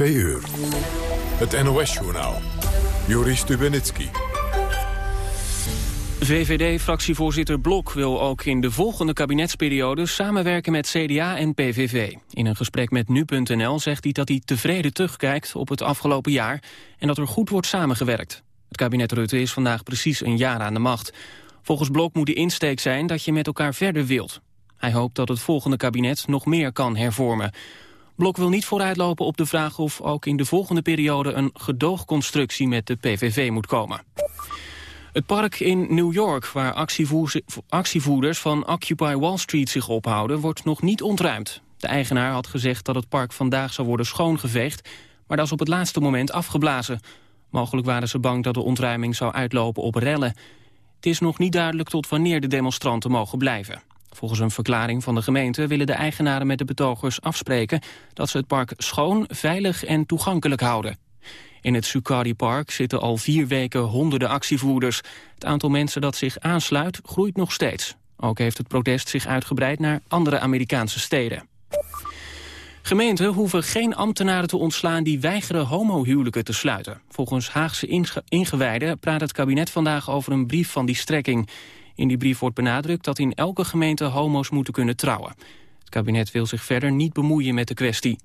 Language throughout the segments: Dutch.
Twee uur. Het NOS-journaal. Joris Stubenitski. VVD-fractievoorzitter Blok wil ook in de volgende kabinetsperiode samenwerken met CDA en PVV. In een gesprek met Nu.nl zegt hij dat hij tevreden terugkijkt op het afgelopen jaar en dat er goed wordt samengewerkt. Het kabinet Rutte is vandaag precies een jaar aan de macht. Volgens Blok moet de insteek zijn dat je met elkaar verder wilt. Hij hoopt dat het volgende kabinet nog meer kan hervormen. Blok wil niet vooruitlopen op de vraag of ook in de volgende periode een gedoogconstructie met de PVV moet komen. Het park in New York, waar actievoerders van Occupy Wall Street zich ophouden, wordt nog niet ontruimd. De eigenaar had gezegd dat het park vandaag zou worden schoongeveegd, maar dat is op het laatste moment afgeblazen. Mogelijk waren ze bang dat de ontruiming zou uitlopen op rellen. Het is nog niet duidelijk tot wanneer de demonstranten mogen blijven. Volgens een verklaring van de gemeente willen de eigenaren met de betogers afspreken dat ze het park schoon, veilig en toegankelijk houden. In het Sukari Park zitten al vier weken honderden actievoerders. Het aantal mensen dat zich aansluit groeit nog steeds. Ook heeft het protest zich uitgebreid naar andere Amerikaanse steden. Gemeenten hoeven geen ambtenaren te ontslaan die weigeren homohuwelijken te sluiten. Volgens Haagse ingewijden praat het kabinet vandaag over een brief van die strekking. In die brief wordt benadrukt dat in elke gemeente homo's moeten kunnen trouwen. Het kabinet wil zich verder niet bemoeien met de kwestie.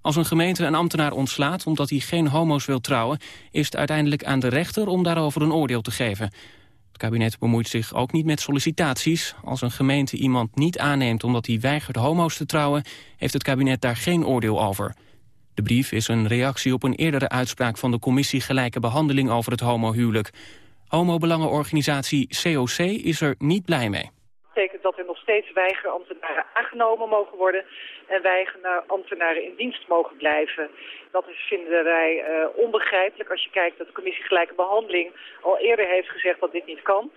Als een gemeente een ambtenaar ontslaat omdat hij geen homo's wil trouwen... is het uiteindelijk aan de rechter om daarover een oordeel te geven. Het kabinet bemoeit zich ook niet met sollicitaties. Als een gemeente iemand niet aanneemt omdat hij weigert homo's te trouwen... heeft het kabinet daar geen oordeel over. De brief is een reactie op een eerdere uitspraak van de Commissie Gelijke Behandeling over het homohuwelijk. Homobelangenorganisatie COC is er niet blij mee. Dat betekent dat er nog steeds weigerambtenaren aangenomen mogen worden en weigerambtenaren in dienst mogen blijven. Dat vinden wij uh, onbegrijpelijk als je kijkt dat de commissie Gelijke Behandeling al eerder heeft gezegd dat dit niet kan.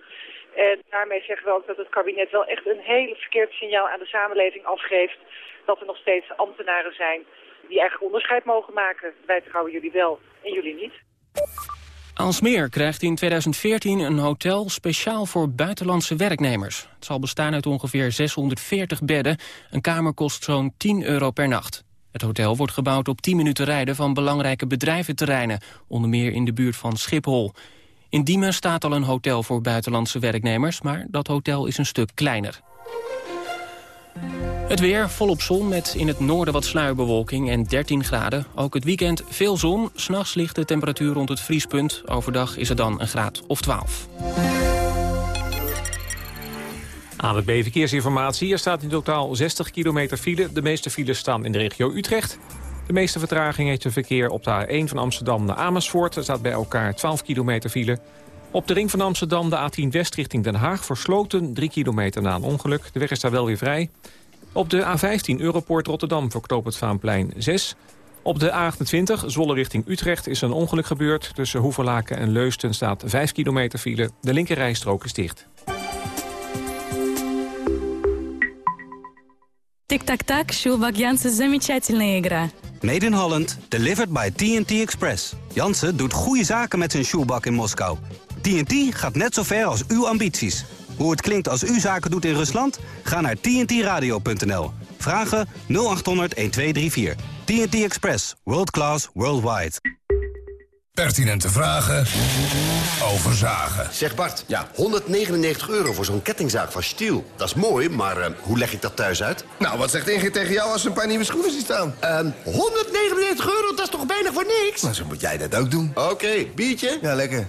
En daarmee zeggen we ook dat het kabinet wel echt een hele verkeerd signaal aan de samenleving afgeeft dat er nog steeds ambtenaren zijn die eigenlijk onderscheid mogen maken. Wij trouwen jullie wel en jullie niet. Alsmeer krijgt in 2014 een hotel speciaal voor buitenlandse werknemers. Het zal bestaan uit ongeveer 640 bedden. Een kamer kost zo'n 10 euro per nacht. Het hotel wordt gebouwd op 10 minuten rijden van belangrijke bedrijventerreinen, onder meer in de buurt van Schiphol. In Diemen staat al een hotel voor buitenlandse werknemers, maar dat hotel is een stuk kleiner. Het weer volop zon met in het noorden wat sluierbewolking en 13 graden. Ook het weekend veel zon. S'nachts ligt de temperatuur rond het vriespunt. Overdag is het dan een graad of 12. Aan het B-verkeersinformatie. Er staat in totaal 60 kilometer file. De meeste files staan in de regio Utrecht. De meeste vertraging heeft het verkeer op de A1 van Amsterdam naar Amersfoort. Er staat bij elkaar 12 kilometer file. Op de ring van Amsterdam de A10 West richting Den Haag versloten 3 kilometer na een ongeluk. De weg is daar wel weer vrij. Op de A15 Europoort Rotterdam verknoopt het Vaanplein 6. Op de A28 Zwolle richting Utrecht is een ongeluk gebeurd. Tussen Hoeverlaken en Leusten staat 5 kilometer file. De linkerrijstrook is dicht. Tic-tac-tac, Sjoelbak Jansen, замечательная игра. Made in Holland, delivered by TNT Express. Jansen doet goede zaken met zijn shoebak in Moskou. TNT gaat net zo ver als uw ambities. Hoe het klinkt als u zaken doet in Rusland? Ga naar tntradio.nl. Vragen 0800 1234. TNT Express. World class, worldwide. Pertinente vragen over zagen. Zeg Bart, ja, 199 euro voor zo'n kettingzaag van Stiel. Dat is mooi, maar uh, hoe leg ik dat thuis uit? Nou, wat zegt Ingrid tegen jou als ze een paar nieuwe schoenen ziet staan? Uh, 199 euro, dat is toch weinig voor niks? Nou, zo moet jij dat ook doen. Oké, okay, biertje? Ja, lekker.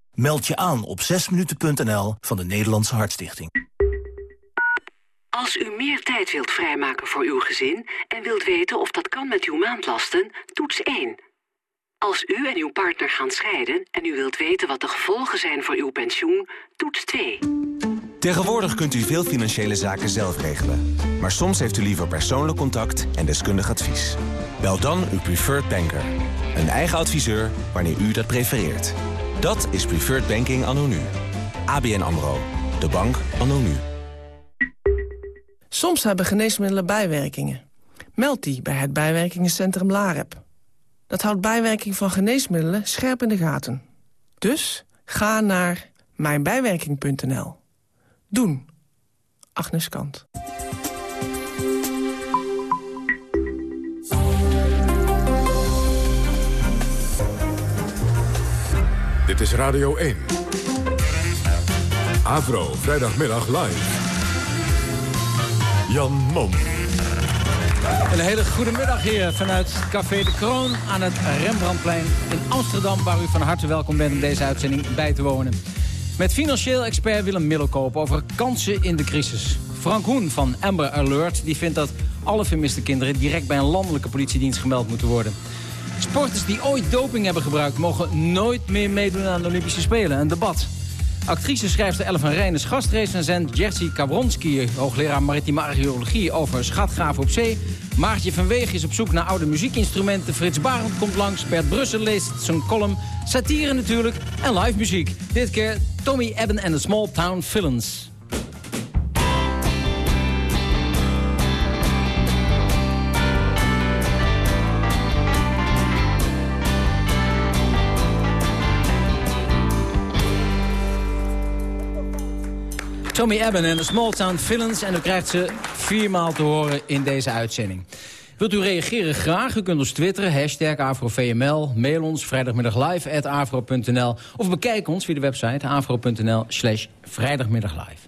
Meld je aan op 6minuten.nl van de Nederlandse Hartstichting. Als u meer tijd wilt vrijmaken voor uw gezin... en wilt weten of dat kan met uw maandlasten, toets 1. Als u en uw partner gaan scheiden... en u wilt weten wat de gevolgen zijn voor uw pensioen, toets 2. Tegenwoordig kunt u veel financiële zaken zelf regelen. Maar soms heeft u liever persoonlijk contact en deskundig advies. Bel dan uw preferred banker. Een eigen adviseur wanneer u dat prefereert. Dat is Preferred Banking anno. ABN AMRO. De bank anno. Soms hebben geneesmiddelen bijwerkingen. Meld die bij het bijwerkingencentrum LAREP. Dat houdt bijwerking van geneesmiddelen scherp in de gaten. Dus ga naar mijnbijwerking.nl. Doen. Agnes Kant. Dit is Radio 1. Avro, vrijdagmiddag live. Jan Mom. Een hele goede middag hier vanuit Café de Kroon aan het Rembrandtplein in Amsterdam... waar u van harte welkom bent om deze uitzending bij te wonen. Met financieel expert Willem Middelkoop over kansen in de crisis. Frank Hoen van Amber Alert die vindt dat alle vermiste kinderen... direct bij een landelijke politiedienst gemeld moeten worden. Sporters die ooit doping hebben gebruikt... mogen nooit meer meedoen aan de Olympische Spelen. Een debat. Actrice schrijfster Ellen van Rijn is gastrecensent Jerzy Kabronski, hoogleraar maritieme archeologie over schatgraven op zee. Maartje van Weeg is op zoek naar oude muziekinstrumenten. Frits Barend komt langs, Bert Brussel leest zijn column. Satire natuurlijk en live muziek. Dit keer Tommy Ebben en de Small Town Villains. Tommy Ebben en de Small Town Villains. En u krijgt ze viermaal te horen in deze uitzending. Wilt u reageren? Graag. U kunt ons twitteren, hashtag AfroVML. Mail ons vrijdagmiddaglive.afro.nl. Of bekijk ons via de website afro.nl slash vrijdagmiddaglive.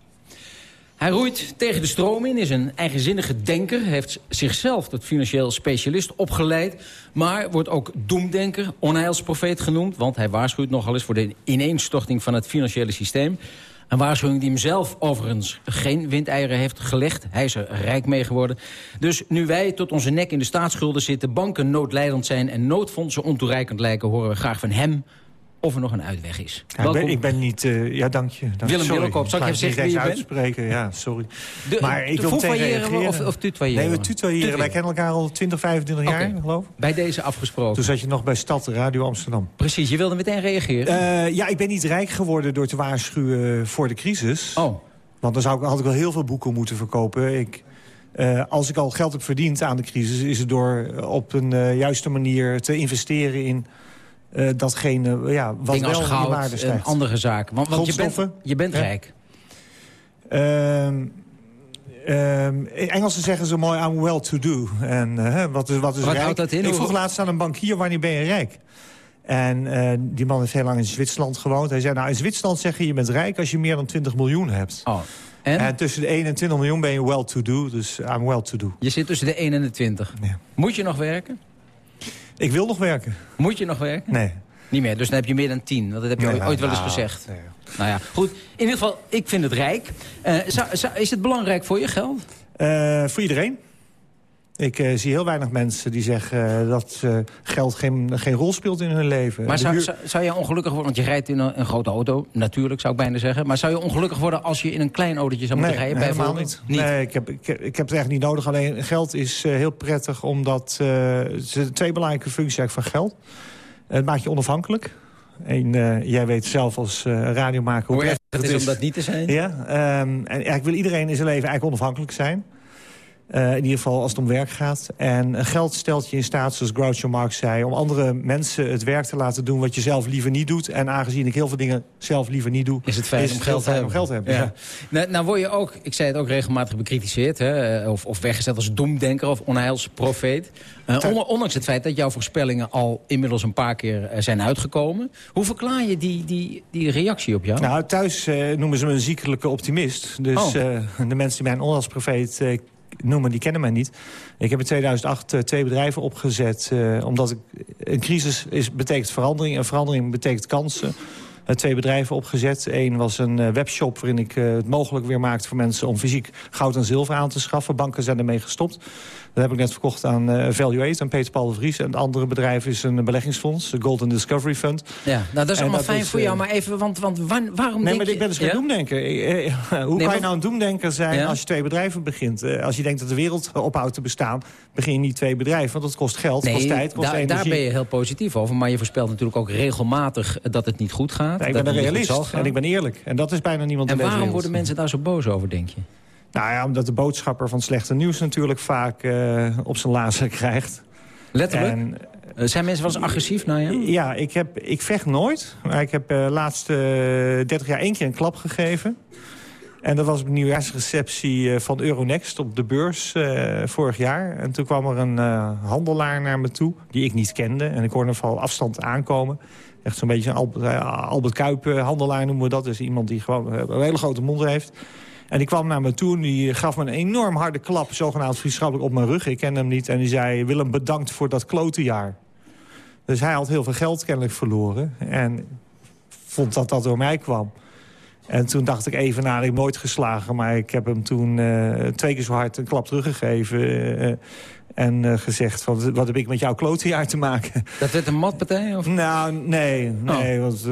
Hij roeit tegen de stroom in, is een eigenzinnige denker... heeft zichzelf tot financieel specialist opgeleid... maar wordt ook doemdenker, onheilsprofeet genoemd... want hij waarschuwt nogal eens voor de ineenstorting van het financiële systeem... Een waarschuwing die hem zelf overigens geen windeieren heeft gelegd. Hij is er rijk mee geworden. Dus nu wij tot onze nek in de staatsschulden zitten... banken noodlijdend zijn en noodfondsen ontoereikend lijken... horen we graag van hem of er nog een uitweg is. Ja, ik, ben, ik, ben, niet... Uh, ja, dank je. Dank Willem Willenkoop, zal ik even zeggen wie je uitspreken? Ja, sorry. De, maar ik wil of, of tutoyeren? Nee, we tutoyeren. Wij kennen elkaar al 20, 25 jaar, geloof ik. Bij deze afgesproken. Toen zat je nog bij Stad Radio Amsterdam. Precies, je wilde meteen reageren. Uh, ja, ik ben niet rijk geworden door te waarschuwen voor de crisis. Oh. Want dan zou ik, had ik wel heel veel boeken moeten verkopen. Ik... Uh, als ik al geld heb verdiend aan de crisis... is het door op een juiste manier te investeren in uh, datgene ja, wat Ding wel als goud, in waarde stijgt. een andere zaak. Want, want je bent, je bent rijk. Um, um, Engelsen zeggen zo mooi, I'm well to do. En uh, wat is, wat is wat rijk? houdt dat in? Ik vroeg laatst aan een bankier, wanneer ben je rijk? En uh, die man heeft heel lang in Zwitserland gewoond. Hij zei, nou in Zwitserland zeg je, je bent rijk als je meer dan 20 miljoen hebt. Oh. En? en tussen de 1 en 20 miljoen ben je well to do, dus I'm well to do. Je zit tussen de 1 en de 20. Ja. Moet je nog werken? Ik wil nog werken. Moet je nog werken? Nee. Niet meer, dus dan heb je meer dan 10. Want dat heb je Nee, ooit wel eens nou, gezegd. nee. Nou ja, goed. In ieder geval, ik vind het rijk. Uh, zou, zou, is het belangrijk voor je geld? Uh, voor iedereen. Ik uh, zie heel weinig mensen die zeggen dat uh, geld geen, geen rol speelt in hun leven. Maar zou, huur- zou, je ongelukkig worden, want je rijdt in een, een grote auto, natuurlijk zou ik bijna zeggen. Maar zou je ongelukkig worden als je in een klein autootje zou moeten Nee, rijden? helemaal bijvoorbeeld? niet. Nee, ik heb, ik, heb- ik heb het echt niet nodig. Alleen geld is eh, heel prettig, omdat eh, zijn twee belangrijke functies van geld. Het maakt je onafhankelijk. En eh, jij weet zelf als eh, radiomaker Hoe erg prettig het is om dat niet te zijn? Ja, ehm, en eigenlijk wil iedereen in zijn leven eigenlijk onafhankelijk zijn. Eh, in ieder geval als het om werk gaat. En eh, geld stelt je in staat, zoals Groucho Marx zei... om andere mensen het werk te laten doen wat je zelf liever niet doet. En aangezien ik heel veel dingen zelf liever niet doe... Is het fijn om geld te fijn hebben. om geld te hebben. Ja. ja. Nou, nou word je ook, ik zei het ook regelmatig bekritiseerd... Hè, eh, of, of weggezet als doemdenker of onheilsprofeet. On- ondanks het feit dat jouw voorspellingen al inmiddels een paar keer zijn uitgekomen. Hoe verklaar je die, die, die reactie op jou? Nou, thuis noemen ze me een ziekelijke optimist. Dus Oh. de mensen die mij een onheilsprofeet noemen, die kennen mij niet. Ik heb in 2008 eh, twee bedrijven opgezet. eh, omdat ik, een crisis is, betekent verandering. En verandering betekent kansen. Eh, twee bedrijven opgezet. Eén was een eh, webshop waarin ik het mogelijk weer maakte voor mensen... om fysiek goud en zilver aan te schaffen. Banken zijn ermee gestopt. Dat heb ik net verkocht aan uh, Value 8, aan Peter Paul de Vries. En het andere bedrijf is een beleggingsfonds, de Golden Discovery Fund. Ja, nou dat is allemaal fijn voor jou, maar even, want, want waarom nee, maar ik ben dus geen ja? doemdenker. Hoe kan je nou een doemdenker zijn als je twee bedrijven begint? als je denkt dat de wereld ophoudt te bestaan, begin je niet twee bedrijven. Want dat kost geld, nee, kost tijd, kost daar, energie. daar ben je heel positief over. Maar je voorspelt natuurlijk ook regelmatig dat het niet goed gaat. Ik dat ben een realist en ik ben eerlijk. En dat is bijna niemand En in deze waarom worden mensen daar zo boos over, denk je? Nou ja, omdat de boodschapper van slechte nieuws natuurlijk vaak uh, op zijn lazen krijgt. Letterlijk? En, uh, zijn mensen wel eens agressief naar je? Ja, ik, heb, ik vecht nooit. Maar ik heb de uh, laatste 30 jaar één keer een klap gegeven. En dat was op de nieuwjaarsreceptie van Euronext op de beurs uh, vorig jaar. En toen kwam er een handelaar naar me toe, die ik niet kende. En ik hoorde hem van afstand aankomen. Echt zo'n beetje een Albert, Albert Kuip handelaar noemen we dat. Dus iemand die gewoon een hele grote mond heeft. En die kwam naar me toe en die gaf me een enorm harde klap... zogenaamd vriendschappelijk op mijn rug. Ik kende hem niet. En die zei, Willem, bedankt voor dat klote jaar. Dus hij had heel veel geld kennelijk verloren. En vond dat dat door mij kwam. En toen dacht ik even, nou, ik heb geslagen... maar ik heb hem toen uh, twee keer zo hard een klap teruggegeven... Uh, en uh, gezegd, van, wat heb ik met jouw klotejaar te maken? Dat werd een matpartij? Of? Nou, nee. nee oh. want,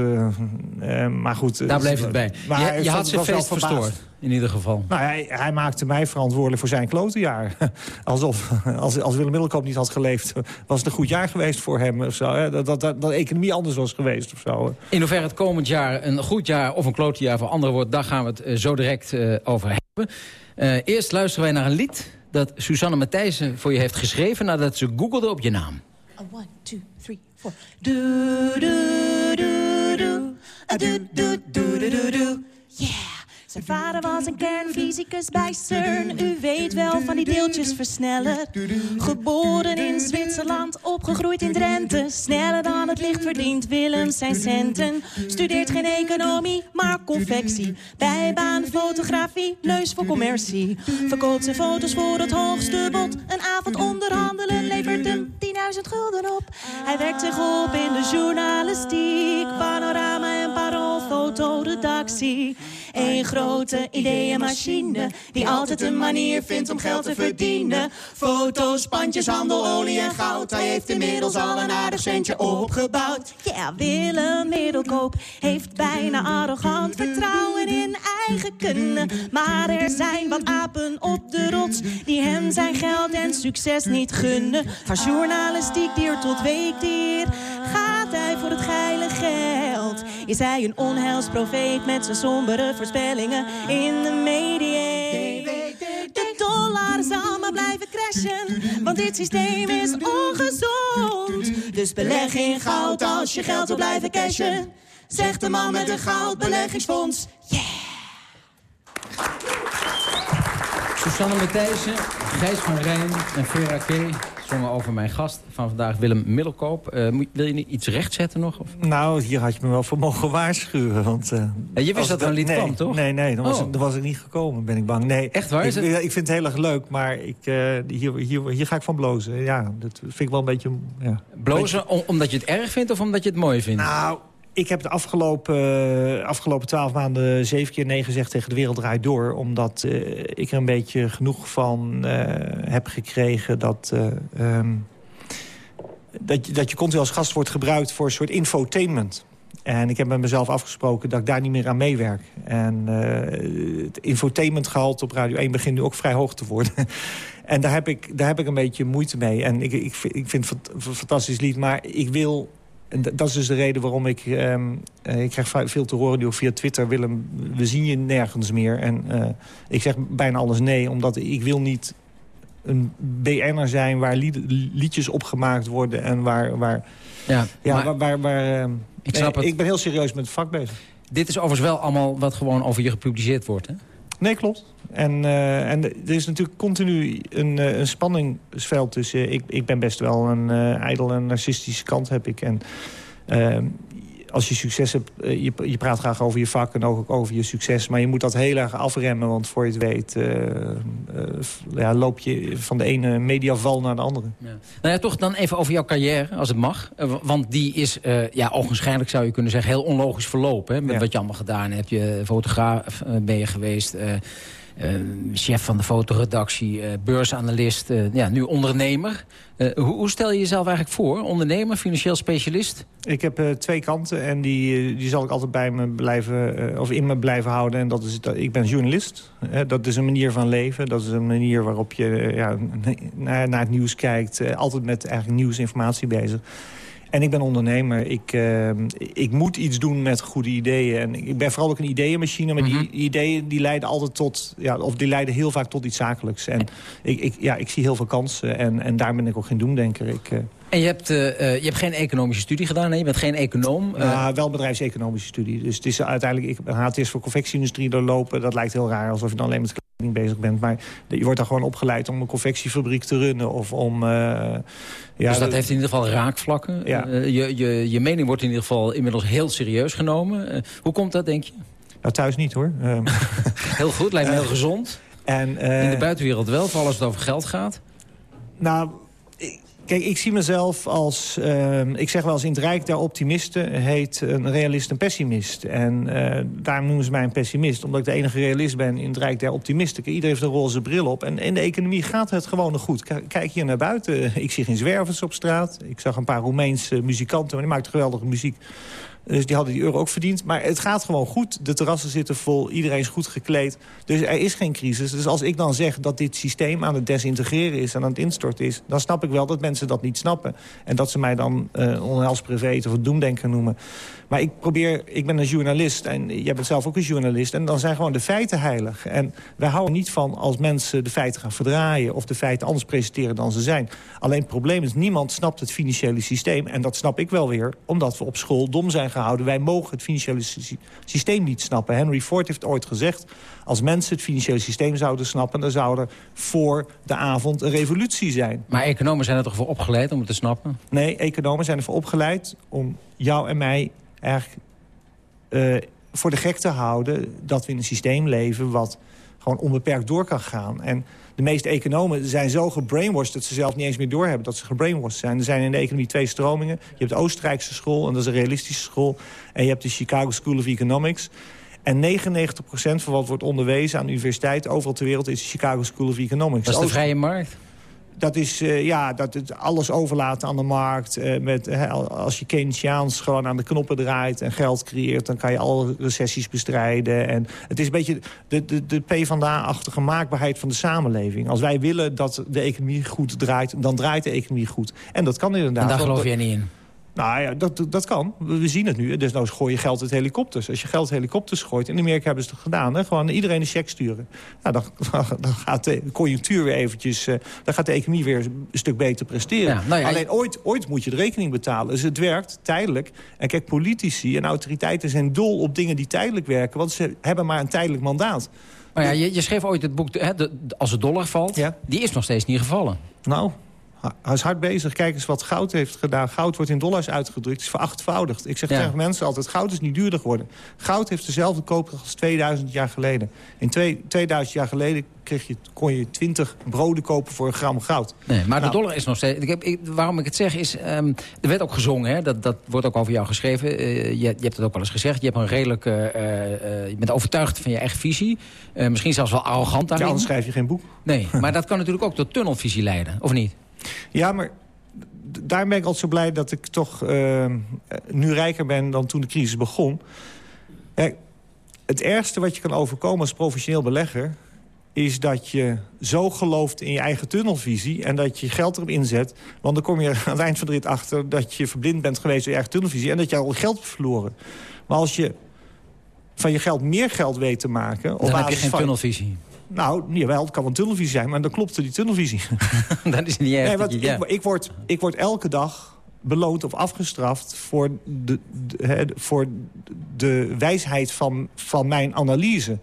maar goed. Daar bleef het bij. Maar je, je had zijn feest verstoord, in ieder geval. Nou, hij, hij, maakte mij verantwoordelijk voor zijn klotejaar. Alsof, als, als Willem Middelkoop niet had geleefd... was het een goed jaar geweest voor hem. Of zo, hè? Dat, dat, dat, economie anders was geweest of zo. In hoeverre het komend jaar een goed jaar of een klotejaar voor anderen wordt... daar gaan we het zo direct over hebben. Eerst luisteren wij naar een lied dat Susanne Matthijssen voor je heeft geschreven... nadat ze googelde op je naam. One, two, three, four. Yeah. Zijn vader was een kernfysicus bij CERN. U weet wel van die deeltjes versneller. Geboren in Zwitserland, opgegroeid in Drenthe. Sneller dan het licht verdient Willem zijn centen. Studeert geen economie, maar confectie. Bijbaan, fotografie, neus voor commercie. Verkoopt zijn foto's voor het hoogste bod. Een avond onderhandelen levert hem 10.000 gulden op. Hij werkt zich op in de journalistiek. Panorama en parool, Een grote ideeënmachine die altijd een manier vindt om geld te verdienen. Foto's, pandjes, handel, olie en goud. Hij heeft inmiddels al een aardig centje opgebouwd. Ja, Willem Middelkoop heeft bijna arrogant vertrouwen in eigen kunnen. Maar er zijn wat apen op de rots die hem zijn geld en succes niet gunnen. Van journalistiek dier tot weekdier gaat hij voor het geile geld. Is hij een onheilsprofeet met zijn sombere voorspellingen in de media. De dollar zal maar blijven crashen, want dit systeem is ongezond. Dus beleg in goud als je geld wil blijven cashen. Zegt de man met een goudbeleggingsfonds. Yeah! Susanne Matthijssen, Gijs van Rijn en Vera K. zongen over mijn gast van vandaag, Willem Middelkoop. Uh, wil je iets rechtzetten nog? Of? Nou, hier had je me wel voor mogen waarschuwen. Want, uh, en je wist dat er een lied nee, kwam, toch? Nee, nee, dan was, oh. ik, dan was ik niet gekomen, ben ik bang. Nee, Echt waar? Ik, ik vind het heel erg leuk, maar ik, uh, hier, hier, hier ga ik van blozen. Ja, dat vind ik wel een beetje... Ja, blozen beetje... om, omdat je het erg vindt of omdat je het mooi vindt? Nou, ik heb de afgelopen, afgelopen twaalf maanden zeven keer nee gezegd tegen de wereld draait door. Omdat uh, ik er een beetje genoeg van uh, heb gekregen dat, um, dat, dat je continu als gast wordt gebruikt voor een soort infotainment. En ik heb met mezelf afgesproken dat ik daar niet meer aan meewerk. En het infotainmentgehalte op Radio 1 begint nu ook vrij hoog te worden. en daar heb, ik, daar heb ik een beetje moeite mee. En ik, ik, ik vind het een fantastisch lied, maar ik wil en dat is dus de reden waarom ik... Um, uh, ik krijg veel te horen nu via Twitter... Willem, we zien je nergens meer. En uh, ik zeg bijna alles nee, omdat ik wil niet een BN'er zijn... waar lied, liedjes opgemaakt worden en waar... waar ja, ja maar, waar, waar, waar uh, ik, snap nee, het. ik ben heel serieus met het vak bezig. Dit is overigens wel allemaal wat gewoon over je gepubliceerd wordt, hè? Nee, klopt. En, uh, en er is natuurlijk continu een, uh, een spanningsveld tussen... Ik, ik ben best wel een uh, ijdel en narcistische kant heb ik. En ehm, als je succes hebt... Je, je, praat graag over je vak en ook over je succes... maar je moet dat heel erg afremmen, want voor je het weet... ja, loop je van de ene mediaval naar de andere. Ja. Nou ja, toch dan even over jouw carrière, als het mag. want die is, ja, ogenschijnlijk zou je kunnen zeggen... heel onlogisch verlopen, hè, met Ja. wat je allemaal gedaan hebt. Je fotograaf ben je geweest... eh, chef van de fotoredactie, eh, beursanalist, eh, ja, nu ondernemer. Hoe, hoe stel je jezelf eigenlijk voor? Ondernemer, financieel specialist? Ik heb twee kanten en die, die zal ik altijd bij me blijven, of in me blijven houden. En dat is, ik ben journalist. Dat is een manier van leven. Dat is een manier waarop je ja, naar, naar het nieuws kijkt. altijd met eigenlijk nieuwsinformatie bezig. En ik ben ondernemer. Ik, eh, ik moet iets doen met goede ideeën. En ik ben vooral ook een ideeënmachine. Maar die ideeën die leiden altijd tot... Ja, of die leiden heel vaak tot iets zakelijks. En ik, ik, ja, ik zie heel veel kansen. En, en daar ben ik ook geen doemdenker. Ik, eh, En je hebt, eh, eh, je hebt geen economische studie gedaan, nee? Je bent geen econoom. Nou, wel bedrijfseconomische studie. Dus het is uiteindelijk... Ik ben HTS voor confectieindustrie doorlopen. Dat lijkt heel raar, alsof je dan alleen met bezig bent. Maar je wordt daar gewoon opgeleid om een confectiefabriek te runnen. Of om... eh, ja, dus dat heeft in ieder geval raakvlakken. Ja. Eh, je, je, je mening wordt in ieder geval inmiddels heel serieus genomen. Eh, hoe komt dat, denk je? Nou, thuis niet, hoor. Ehm, Heel goed, lijkt me heel gezond. En, in de buitenwereld wel, vooral als het over geld gaat. Nou, kijk, ik zie mezelf als... ehm, ik zeg wel eens in het Rijk der optimisten heet een realist een pessimist. En eh, daarom noemen ze mij een pessimist. Omdat ik de enige realist ben in het Rijk der optimisten. Iedereen heeft een roze bril op. En in de economie gaat het gewoon nog goed. Kijk hier naar buiten. Ik zie geen zwervers op straat. Ik zag een paar Roemeense muzikanten. Maar die maakten geweldige muziek. Dus die hadden die euro ook verdiend. Maar het gaat gewoon goed. De terrassen zitten vol. Iedereen is goed gekleed. Dus er is geen crisis. Dus als ik dan zeg dat dit systeem aan het desintegreren is... en aan het instorten is... dan snap ik wel dat mensen dat niet snappen. En dat ze mij dan uh, onheilspreveet of een doemdenker noemen. Maar ik probeer... Ik ben een journalist en jij bent zelf ook een journalist. En dan zijn gewoon de feiten heilig. En wij houden niet van als mensen de feiten gaan verdraaien... of de feiten anders presenteren dan ze zijn. Alleen het probleem is, niemand snapt het financiële systeem. En dat snap ik wel weer, omdat we op school dom zijn gehouden. Wij mogen het financiële sy systeem niet snappen. Henry Ford heeft ooit gezegd... als mensen het financiële systeem zouden snappen... dan zou er voor de avond een revolutie zijn. Maar economen zijn er toch voor opgeleid om het te snappen? Nee, economen zijn ervoor opgeleid om jou en mij eigenlijk uh, voor de gek te houden... dat we in een systeem leven wat gewoon onbeperkt door kan gaan. En de meeste economen zijn zo gebrainwashed... dat ze zelf niet eens meer doorhebben dat ze gebrainwashed zijn. Er zijn in de economie twee stromingen. Je hebt de Oostenrijkse school, en dat is een realistische school. En je hebt de Chicago School of Economics. En 99% van wat wordt onderwezen aan universiteiten... overal ter wereld is de Chicago School of Economics. Dat is de vrije markt? Dat is uh, ja, dat het alles overlaten aan de markt. Uh, met, als je Keynesiaans gewoon aan de knoppen draait en geld creëert... dan kan je alle recessies bestrijden. En het is een beetje de, de, de PvdA-achtige maakbaarheid van de samenleving. Als wij willen dat de economie goed draait, dan draait de economie goed. En dat kan inderdaad. En daar geloof jij niet in? Nou ja, dat, dat kan. We zien het nu. Dus nou gooi je geld uit helikopters. Als je geld helikopters gooit... in Amerika hebben ze het gedaan. Hè? Gewoon iedereen een cheque sturen. Nou, dan, dan gaat de conjunctuur weer eventjes... Uh, dan gaat de economie weer een stuk beter presteren. Ja, nou ja, Alleen ooit, ooit moet je de rekening betalen. Dus het werkt tijdelijk. En kijk, politici en autoriteiten zijn dol op dingen die tijdelijk werken. Want ze hebben maar een tijdelijk mandaat. Maar ja, je, je schreef ooit het boek... Hè, de, de, als het dollar valt, ja? die is nog steeds niet gevallen. Nou, hij is hard bezig. Kijk eens wat goud heeft gedaan. Goud wordt in dollars uitgedrukt. Het is verachtvoudigd. Ik zeg ja. tegen mensen altijd, goud is niet duurder geworden. Goud heeft dezelfde koopkracht als 2000 jaar geleden. In twee, 2000 jaar geleden kreeg je, kon je 20 broden kopen voor een gram goud. Nee, maar nou, de dollar is nog steeds... Ik heb, ik, waarom ik het zeg is... Um, er werd ook gezongen, hè, dat, dat wordt ook over jou geschreven. Uh, je, je, hebt het ook wel eens gezegd. Je hebt een redelijk... Uh, uh, je bent overtuigd van je eigen visie. misschien zelfs wel arrogant daarin. Ja, anders schrijf je geen boek. Nee, maar dat kan natuurlijk ook tot tunnelvisie leiden, of niet? Ja, maar daar ben ik altijd zo blij dat ik toch uh, nu rijker ben dan toen de crisis begon. Kijk, het ergste wat je kan overkomen als professioneel belegger... is dat je zo gelooft in je eigen tunnelvisie... en dat je geld erop inzet. Want dan kom je aan het eind van de rit achter... dat je verblind bent geweest door je eigen tunnelvisie... en dat je al geld hebt verloren. Maar als je van je geld meer geld weet te maken... Dan heb je geen van... tunnelvisie. Nou, jawel, het kan een tunnelvisie zijn, maar dan klopte die tunnelvisie. dat is niet erg. Nee, want ja. ik, ik, word, ik word elke dag beloond of afgestraft voor de, de, voor de wijsheid van, van mijn analyse.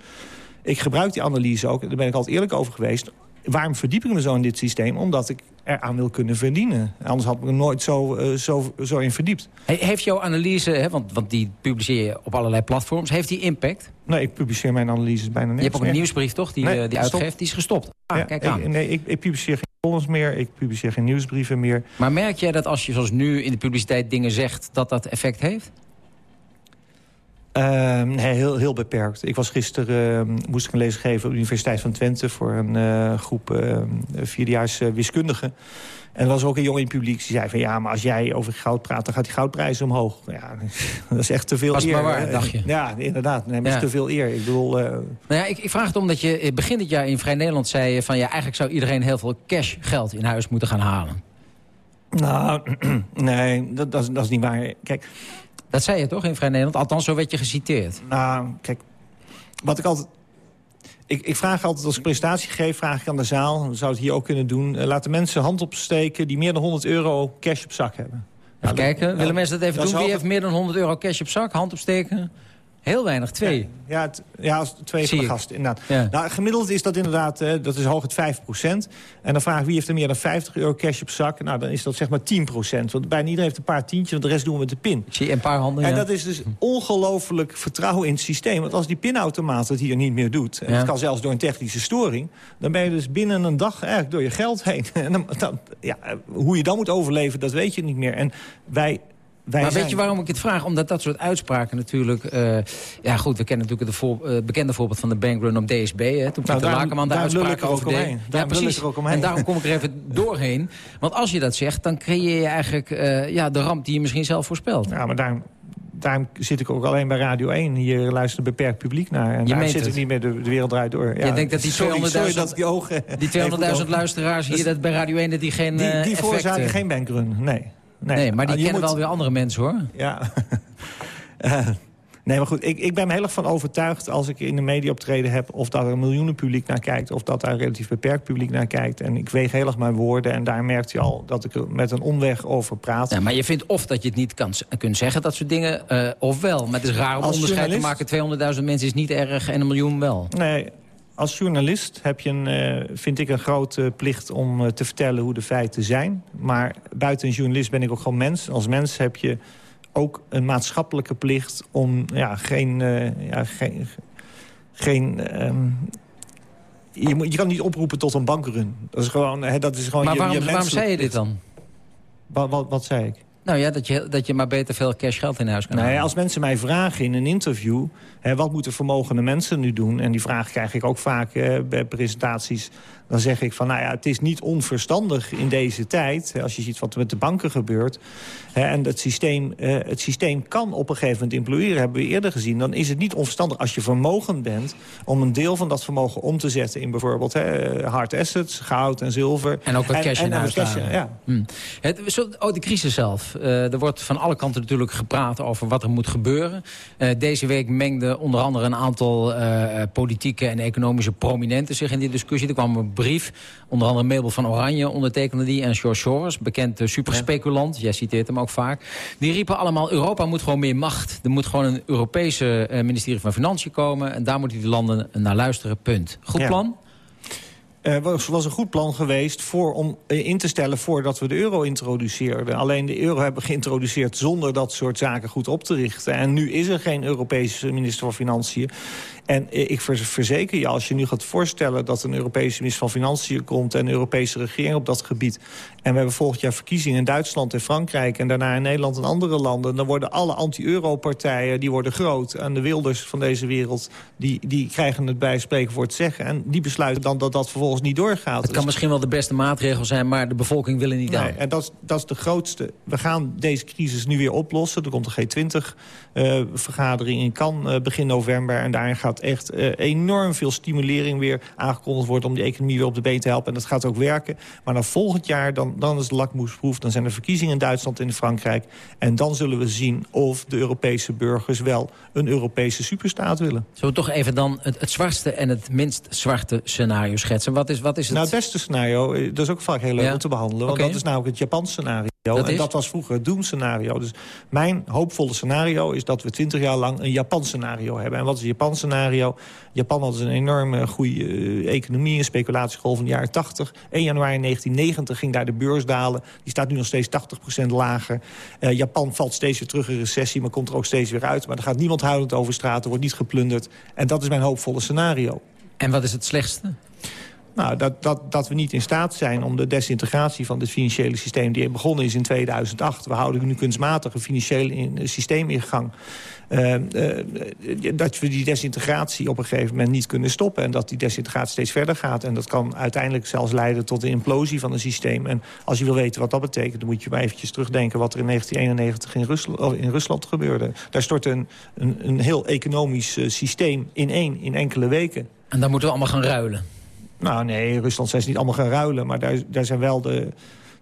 Ik gebruik die analyse ook, daar ben ik altijd eerlijk over geweest. Waarom verdiep ik me zo in dit systeem? Omdat ik eraan wil kunnen verdienen. Anders had ik er nooit zo, uh, zo, zo in verdiept. Heeft jouw analyse, hè, want, want die publiceer je op allerlei platforms... heeft die impact? Nee, ik publiceer mijn analyses bijna niet. Je hebt ook een nieuwsbrief, toch, die, nee, uh, die uitgeeft? Die is gestopt. Ah, ja, kijk aan. Ik, nee, ik, ik publiceer geen columns meer, ik publiceer geen nieuwsbrieven meer. Maar merk jij dat als je zoals nu in de publiciteit dingen zegt... dat dat effect heeft? Uh, nee, heel, heel beperkt. Ik was gisteren, uh, moest ik een lezing geven op de Universiteit van Twente... voor een uh, groep uh, vierdejaars wiskundigen. En er was ook een jongen in het publiek die zei van... ja, maar als jij over goud praat, dan gaat die goudprijs omhoog. Ja, dat is echt te veel Was eer. maar waar, dacht je? Ja, inderdaad. Nee, maar Ja. is te veel eer. Ik bedoel... Nou ja, ik, ik vraag het omdat je eh, begin dit jaar in Vrij Nederland zei... van ja, eigenlijk zou iedereen heel veel cashgeld in huis moeten gaan halen. Nou, nee, dat, dat, is, dat is niet waar. Kijk, dat zei je toch in Vrij Nederland? Althans, zo werd je geciteerd. Nou, kijk, wat ik altijd... Ik, ik vraag altijd, als ik presentatie geef, vraag ik aan de zaal... zou het hier ook kunnen doen... laat de mensen hand opsteken die meer dan 100 euro cash op zak hebben. Even kijken, willen mensen dat even dat doen? Wie wel- heeft meer dan 100 euro cash op zak? Hand opsteken? Heel weinig, twee. Ja, het, ja als twee Zie van de ik. gasten, inderdaad. Ja. Nou, gemiddeld is dat inderdaad, dat is hoog het 5% En dan vraag ik, wie heeft er meer dan 50 euro cash op zak? Nou, dan is dat zeg maar 10% Want bijna iedereen heeft een paar tientjes, want de rest doen we met de pin. Ik zie een paar handen, En ja. dat is dus ongelooflijk vertrouwen in het systeem. Want als die pinautomaat het hier niet meer doet... en het kan zelfs door een technische storing... dan ben je dus binnen een dag eigenlijk door je geld heen. En dan, dan- ja, hoe je dan moet overleven, dat weet je niet meer. En wij... Wij maar zijn- weet je waarom ik het vraag? Omdat dat soort uitspraken natuurlijk... eh, ja goed, we kennen natuurlijk het voor, eh, bekende voorbeeld van de bankrun op DSB. Hè, toen Pieter daarom- Lakenman de uitspraken er over deed. omheen. Ja, precies. ook. En daarom kom ik er even doorheen. Want als je dat zegt, dan creëer je eigenlijk eh, ja, de ramp die je misschien zelf voorspelt. Ja, maar daarom, daarom zit ik ook alleen bij Radio 1. Hier luistert een beperkt publiek naar. En Je daar zit het. ik niet meer de, de wereld draait door. Ja, je denkt dat die 200.000 sorry, sorry dat ik die ogen... die 200.000 luisteraars hier dat bij Radio 1... dat die geen Die, die veroorzaken geen bankrun, nee. Nee, Nee, maar die Je kennen moet- wel weer andere mensen, hoor. Ja. Eh, nee, maar goed, ik, ik ben er heel erg van overtuigd... als ik in de media optreden heb... of dat er een miljoenen publiek naar kijkt... of dat daar een relatief beperkt publiek naar kijkt. En ik weeg heel erg mijn woorden. En daar merkt je al dat ik er met een omweg over praat. Ja, maar je vindt of dat je het niet kan, kunt zeggen, dat soort dingen, eh, of wel. Maar het is raar om Als onderscheid te maken. 200.000 mensen is niet erg en een miljoen wel. Nee, als journalist heb je een, eh, vind ik een grote plicht om eh, te vertellen hoe de feiten zijn. Maar buiten een journalist ben ik ook gewoon mens. Als mens heb je ook een maatschappelijke plicht om ja, geen... eh, ja, geen, geen ehm, je, moet, je kan niet oproepen tot een bankrun. Dat is gewoon, hè, dat is gewoon maar je, waarom, je waarom zei je dit dan? Wat, wat, wat zei ik? Nou ja, dat je, dat je maar beter veel cash geld in huis kan Nee, als mensen mij vragen in een interview... Hè, wat moeten vermogende mensen nu doen? En die vraag krijg ik ook vaak bij presentaties. Dan zeg ik van, nou ja, het is niet onverstandig in deze tijd... als je ziet wat er met de banken gebeurt... hè, en het systeem, eh, het systeem kan op een gegeven moment imploderen... hebben we eerder gezien. Dan is het niet onverstandig als je vermogend bent... om een deel van dat vermogen om te zetten in bijvoorbeeld hè, hard assets... goud en zilver. En ook wat cash in en huis cash, halen. ja. Hm. Het, zo, oh, de crisis zelf. Eh, er wordt van alle kanten natuurlijk gepraat over wat er moet gebeuren. Eh, deze week mengden onder andere een aantal eh, politieke en economische prominenten zich in die discussie. Er kwam een brief, onder andere Mabel van Oranje ondertekende die... en George Soros, bekend eh, superspeculant, jij citeert hem ook vaak. Die riepen allemaal, Europa moet gewoon meer macht. Er moet gewoon een Europese eh, ministerie van Financiën komen... en daar moeten die landen naar luisteren, punt. Goed Ja. plan? Het was, was een goed plan geweest voor, om eh, in te stellen voordat we de euro introduceerden. Alleen de euro hebben geïntroduceerd zonder dat soort zaken goed op te richten. En nu is er geen Europese minister van Financiën. En ik ver- verzeker je, als je nu gaat voorstellen... dat een Europese minister van Financiën komt... en een Europese regering op dat gebied... en we hebben volgend jaar verkiezingen in Duitsland en Frankrijk... en daarna in Nederland en andere landen... dan worden alle anti-euro-partijen die worden groot. En de wilders van deze wereld... die, die krijgen het bij spreken voor het zeggen. En die besluiten dan dat dat vervolgens niet doorgaat. Het kan misschien wel de beste maatregel zijn, maar de bevolking wil er niet aan. Nee, en dat, is- dat is de grootste. We gaan deze crisis nu weer oplossen. Er komt een G20-vergadering in Cannes eh, begin november. En daarin gaat echt eh, enorm veel stimulering weer aangekondigd worden... om die economie weer op de been te helpen. En dat gaat ook werken. Maar dan volgend jaar, dan, dan is de lakmoesproef. Dan zijn er verkiezingen in Duitsland en in Frankrijk. En dan zullen we zien of de Europese burgers wel een Europese superstaat willen. Zullen we toch even dan het, het zwartste en het minst zwarte scenario schetsen? Wat is, wat is het? Nou, het beste scenario, eh, dat is ook vaak heel leuk Ja. om te behandelen. Want dat is namelijk het Japans scenario. Dat en dat was vroeger het doemscenario. Dus mijn hoopvolle scenario is dat we twintig jaar lang een Japans scenario hebben. En wat is het Japans scenario? Japan had dus een enorme goede eh, economie, een speculatiegolf in de jaren 80. 1 januari 1990 ging daar de beurs dalen. Die staat nu nog steeds 80% lager. Eh, Japan valt steeds weer terug in recessie, maar komt er ook steeds weer uit. Maar er gaat niemand huilend over straat, er wordt niet geplunderd. En dat is mijn hoopvolle scenario. En wat is het slechtste? Nou, dat, dat, dat we niet in staat zijn om de desintegratie van het financiële systeem... die begonnen is in 2008. We houden nu kunstmatig een financieel in, systeem in gang. Uh, uh, dat we die desintegratie op een gegeven moment niet kunnen stoppen... en dat die desintegratie steeds verder gaat. En dat kan uiteindelijk zelfs leiden tot de implosie van een systeem. En als je wil weten wat dat betekent... dan moet je maar eventjes terugdenken wat er in 1991 in Rusland, in Rusland gebeurde. Daar stortte een, een, een heel economisch systeem in één, in enkele weken. En dan moeten we allemaal gaan ruilen. Nou nee, Rusland zijn ze niet allemaal gaan ruilen. Maar daar, daar zijn wel de,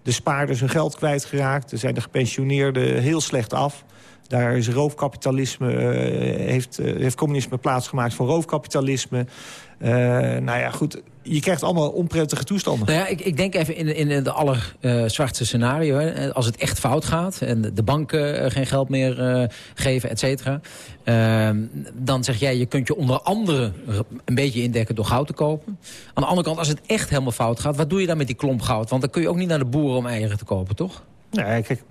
de spaarders hun geld kwijtgeraakt. Er zijn de gepensioneerden heel slecht af. Daar is roofkapitalisme, uh, heeft, uh, heeft communisme plaatsgemaakt voor roofkapitalisme. Uh, nou ja, goed, je krijgt allemaal onprettige toestanden. Nou ja, ik, ik denk even in, in de allerzwartste uh, scenario. Hè, als het echt fout gaat en de banken uh, geen geld meer uh, geven, et cetera. Ehm, dan zeg jij, je kunt je onder andere een beetje indekken door goud te kopen. Aan de andere kant, als het echt helemaal fout gaat... wat doe je dan met die klomp goud? Want dan kun je ook niet naar de boeren om eieren te kopen, toch? Nee, kijk,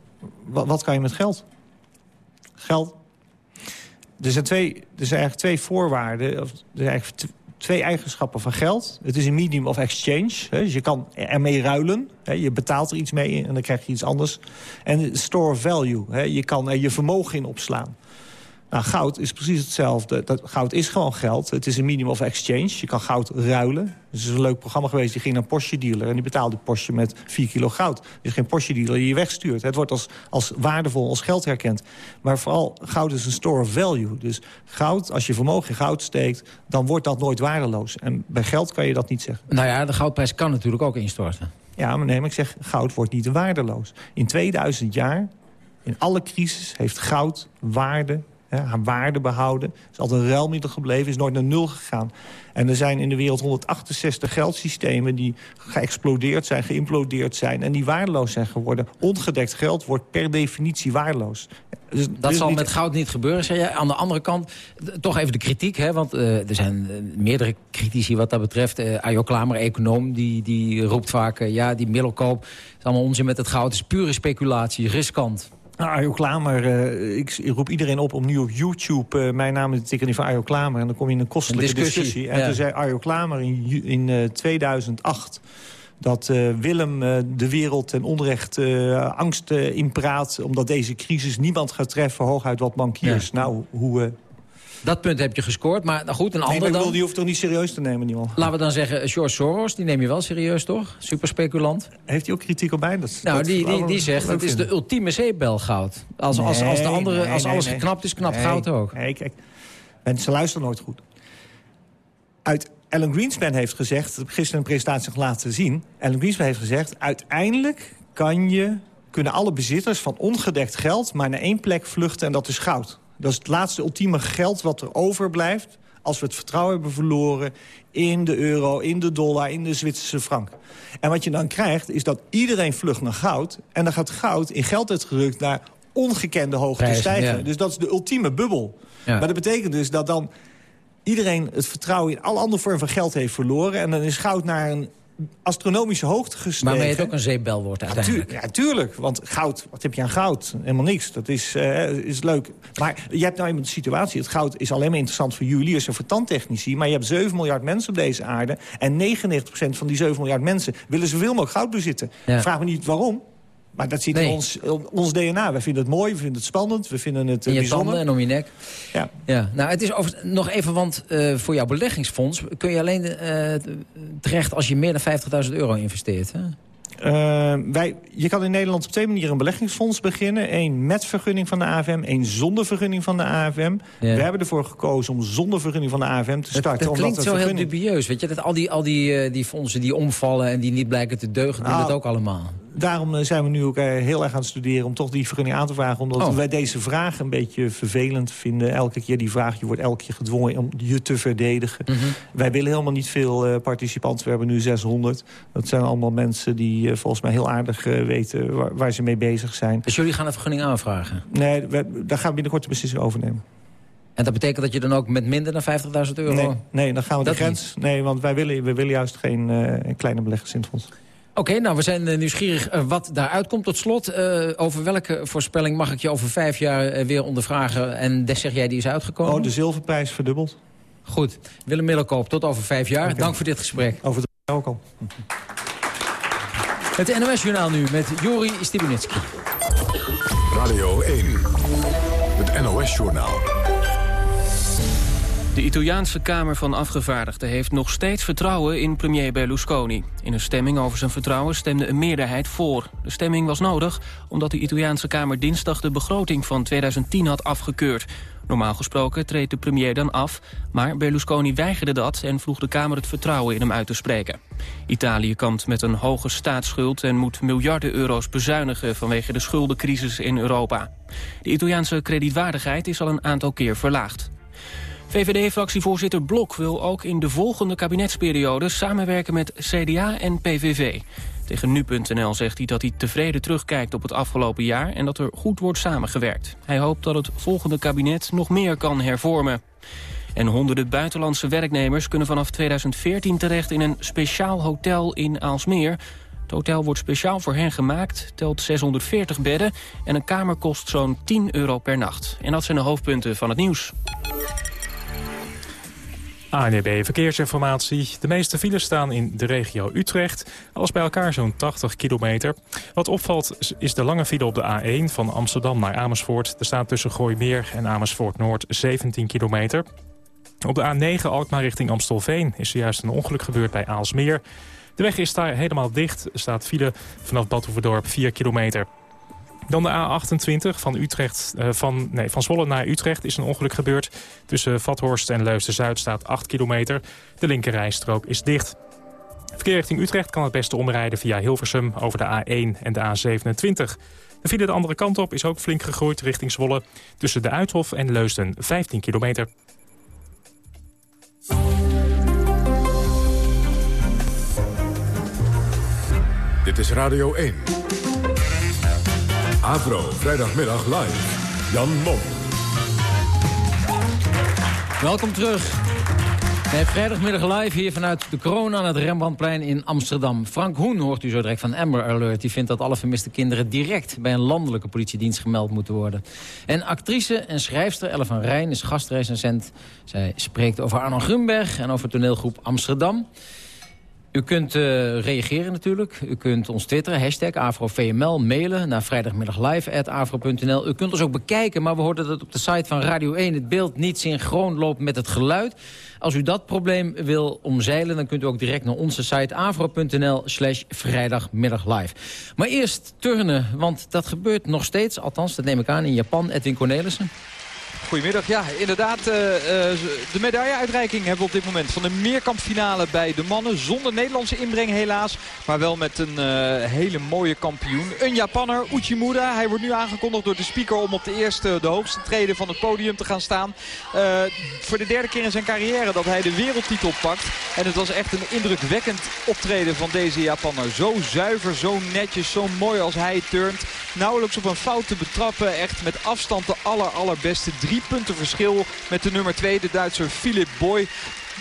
wat, wat kan je met geld? Geld. Er zijn, twee, er zijn eigenlijk twee voorwaarden. Of, er zijn eigenlijk twee eigenschappen van geld. Het is een medium of exchange. Hè, dus je kan ermee ruilen. Hè, je betaalt er iets mee en dan krijg je iets anders. En store value. Hè, je kan er je vermogen in opslaan. Nou, goud is precies hetzelfde. Dat, goud is gewoon geld. Het is een medium of exchange. Je kan goud ruilen. Er is een leuk programma geweest. Die ging naar een Porsche dealer. En die betaalde Porsche met 4 kilo goud. Er is geen Porsche dealer die je wegstuurt. Het wordt als, als waardevol, als geld herkend. Maar vooral, goud is een store of value. Dus goud, als je vermogen in goud steekt... dan wordt dat nooit waardeloos. En bij geld kan je dat niet zeggen. Nou ja, de goudprijs kan natuurlijk ook instorten. Ja, maar nee, maar ik zeg, goud wordt niet waardeloos. In 2000 jaar, in alle crisis, heeft goud waarde haar waarde behouden. Is altijd een ruilmiddel gebleven, is nooit naar nul gegaan. En er zijn in de wereld 168 geldsystemen die geëxplodeerd zijn, geïmplodeerd zijn... en die waardeloos zijn geworden. Ongedekt geld wordt per definitie waardeloos. Dus, dat dus zal niet... met goud niet gebeuren, zeg je. Aan de andere kant, toch even de kritiek. Hè, want uh, er zijn uh, meerdere critici wat dat betreft. Uh, Ajo Klamer, econoom, die, die roept vaak... ja, die middelkoop is allemaal onzin met het goud. Het is pure speculatie, riskant. Nou, Ajo Klamer, uh, ik, roep iedereen op om nu op YouTube... Uh, mijn naam te tikken van Ajo Klamer. En dan kom je in een kostelijke een discussie. discussie. En ja. toen zei Ajo Klamer in, in uh, 2008 dat uh, Willem de wereld ten onrecht angst inpraat... omdat deze crisis niemand gaat treffen, hooguit wat bankiers. Ja. Nou, hoe... Dat punt heb je gescoord, maar nou goed, een nee, ander dan... dan... die hoeft toch niet serieus te nemen, niemand. Laten we dan zeggen, George Soros, die neem je wel serieus, toch? Superspeculant. Heeft hij ook kritiek op bij? Dat, nou, dat die, die, die zegt, het is de ultieme zeepbelgoud. Als, nee, als, als, de andere, nee, als nee, alles geknapt is, knapt goud ook. Nee, kijk, mensen luisteren nooit goed. Uit Alan Greenspan heeft gezegd, gisteren een presentatie laten zien... Alan Greenspan heeft gezegd, uiteindelijk kan je, kunnen alle bezitters van ongedekt geld... maar naar één plek vluchten en dat is goud. Dat is het laatste ultieme geld wat er overblijft... als we het vertrouwen hebben verloren in de euro, in de dollar, in de Zwitserse frank. En wat je dan krijgt, is dat iedereen vlucht naar goud... en dan gaat goud in geld uitgedrukt naar ongekende hoogte Prijzen, stijgen. ja. Dus dat is de ultieme bubbel. Ja. Maar dat betekent dus dat dan iedereen het vertrouwen... in alle andere vormen van geld heeft verloren... en dan is goud naar een astronomische hoogte gestegen. Waarmee het ook een zeepbel wordt uiteindelijk. Ja, tuurlijk. Want goud, wat heb je aan goud? Helemaal niks. Dat is, uh, is leuk. Maar je hebt nou eenmaal de situatie. Het goud is alleen maar interessant voor juweliers en voor tandtechnici. Maar je hebt 7 miljard mensen op deze aarde. En 99% van die 7 miljard mensen willen zoveel mogelijk goud bezitten. Ja. Vraag me niet waarom. Maar dat zit Nee. in ons, ons DNA. We vinden het mooi, we vinden het spannend, we vinden het In uh, je bijzonder. tanden en om je nek. Ja. Ja, nou, het is over, nog even, want uh, voor jouw beleggingsfonds... kun je alleen uh, terecht als je meer dan 50.000 euro investeert. Hè? Uh, wij, je kan in Nederland op twee manieren een beleggingsfonds beginnen. Eén met vergunning van de AFM, één zonder vergunning van de AFM. Ja. We hebben ervoor gekozen om zonder vergunning van de AFM te Dat, starten. dat klinkt omdat zo heel dubieus. Weet je, dat al die, al die, uh, die fondsen die omvallen en die niet blijken te deugen... doen Nou, dat ook allemaal. Daarom uh, zijn we nu ook uh, heel erg aan het studeren om toch die vergunning aan te vragen. Omdat Oh. wij deze vraag een beetje vervelend vinden. Elke keer die vraag, je wordt elke keer gedwongen om je te verdedigen. Mhm. Wij willen helemaal niet veel uh, participanten. We hebben nu 600. Dat zijn allemaal mensen die volgens mij heel aardig weten waar, waar ze mee bezig zijn. Dus jullie gaan een vergunning aanvragen? Nee, daar gaan we binnenkort de beslissing over nemen. En dat betekent dat je dan ook met minder dan 50.000 euro... Nee, nee, dan gaan we Dat de grens... Nee, want wij willen, we willen juist geen uh, kleine beleggers in het fonds. Oké, okay, nou, we zijn uh, nieuwsgierig uh, wat daaruit komt. Tot slot, uh, over welke voorspelling mag ik je over vijf jaar weer ondervragen? En des zeg jij, die is uitgekomen? Oh, de zilverprijs verdubbeld. Goed. Willem Middelkoop, tot over vijf jaar. Okay. Dank voor dit gesprek. Over Welkom. Het NOS-journaal nu met Jori Stibunitski. Radio 1, het NOS-journaal. De Italiaanse Kamer van Afgevaardigden heeft nog steeds vertrouwen in premier Berlusconi. In een stemming over zijn vertrouwen stemde een meerderheid voor. De stemming was nodig omdat de Italiaanse Kamer dinsdag de begroting van 2010 had afgekeurd. Normaal gesproken treedt de premier dan af, maar Berlusconi weigerde dat... en vroeg de Kamer het vertrouwen in hem uit te spreken. Italië kampt met een hoge staatsschuld en moet miljarden euro's bezuinigen... vanwege de schuldencrisis in Europa. De Italiaanse kredietwaardigheid is al een aantal keer verlaagd. VVD-fractievoorzitter Blok wil ook in de volgende kabinetsperiode samenwerken met CDA en PVV. Tegen nu.nl zegt hij dat hij tevreden terugkijkt op het afgelopen jaar... en dat er goed wordt samengewerkt. Hij hoopt dat het volgende kabinet nog meer kan hervormen. En honderden buitenlandse werknemers kunnen vanaf 2014 terecht... in een speciaal hotel in Aalsmeer. Het hotel wordt speciaal voor hen gemaakt, telt 640 bedden... en een kamer kost zo'n 10 euro per nacht. En dat zijn de hoofdpunten van het nieuws. ANEB Verkeersinformatie. De meeste files staan in de regio Utrecht. Alles bij elkaar zo'n 80 kilometer. Wat opvalt is de lange file op de A1 van Amsterdam naar Amersfoort. Er staat tussen Gooimeer en Amersfoort Noord 17 kilometer. Op de A9 Alkmaar richting Amstelveen is zojuist een ongeluk gebeurd bij Aalsmeer. De weg is daar helemaal dicht. Er staat file vanaf Bad 4 kilometer. Dan de A28 van, Utrecht, uh, van, nee, van Zwolle naar Utrecht is een ongeluk gebeurd. Tussen Vathorst en Leusden-Zuid staat 8 kilometer. De linkerrijstrook is dicht. Verkeer richting Utrecht kan het beste omrijden via Hilversum over de A1 en de A27. De file de andere kant op is ook flink gegroeid richting Zwolle. Tussen de Uithof en Leusden 15 kilometer. Dit is Radio 1. Avro, vrijdagmiddag live. Jan Mom. Welkom terug. Bij vrijdagmiddag live hier vanuit de kroon aan het Rembrandtplein in Amsterdam. Frank Hoen hoort u zo direct van Amber Alert. Die vindt dat alle vermiste kinderen direct bij een landelijke politiedienst gemeld moeten worden. En actrice en schrijfster Elle van Rijn is gastrecensent. Zij spreekt over Arno Grunberg en over toneelgroep Amsterdam. U kunt uh, reageren natuurlijk. U kunt ons twitteren, hashtag AfroVML, mailen naar vrijdagmiddaglive.afro.nl. U kunt ons ook bekijken, maar we hoorden dat op de site van Radio 1... het beeld niet synchroon loopt met het geluid. Als u dat probleem wil omzeilen, dan kunt u ook direct naar onze site... afro.nl slash vrijdagmiddaglive. Maar eerst turnen, want dat gebeurt nog steeds. Althans, dat neem ik aan in Japan. Edwin Cornelissen. Goedemiddag. Ja, inderdaad. Uh, de medailleuitreiking hebben we op dit moment van de meerkampfinale bij de mannen. Zonder Nederlandse inbreng helaas. Maar wel met een uh, hele mooie kampioen. Een Japanner, Uchimura. Hij wordt nu aangekondigd door de speaker om op de eerste, de hoogste treden van het podium te gaan staan. Voor de derde keer in zijn carrière dat hij de wereldtitel pakt. En het was echt een indrukwekkend optreden van deze Japanner. Zo zuiver, zo netjes, zo mooi als hij turnt. Nauwelijks op een fout te betrappen. Echt met afstand de aller, allerbeste drie punten verschil met de nummer 2, de Duitser Philip Boy.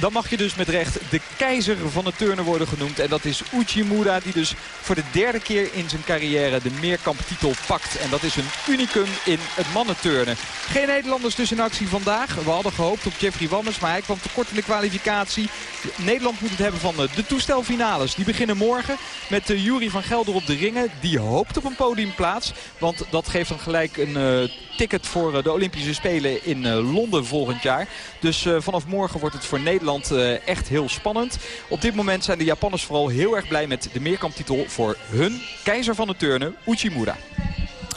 Dan mag je dus met recht de keizer van het turnen worden genoemd. En dat is Uchimura die dus voor de derde keer in zijn carrière de meerkamptitel pakt. En dat is een unicum in het mannenturnen. Geen Nederlanders dus in actie vandaag. We hadden gehoopt op Jeffrey Wammes, maar hij kwam tekort in de kwalificatie. Nederland moet het hebben van de toestelfinales. Die beginnen morgen met de Jury van Gelder op de ringen. Die hoopt op een podiumplaats. Want dat geeft dan gelijk een uh, ticket voor uh, de Olympische Spelen in uh, Londen volgend jaar. Dus vanaf morgen wordt het voor Nederland echt heel spannend. Op dit moment zijn de Japanners vooral heel erg blij met de meerkamptitel voor hun keizer van de turnen, Uchimura.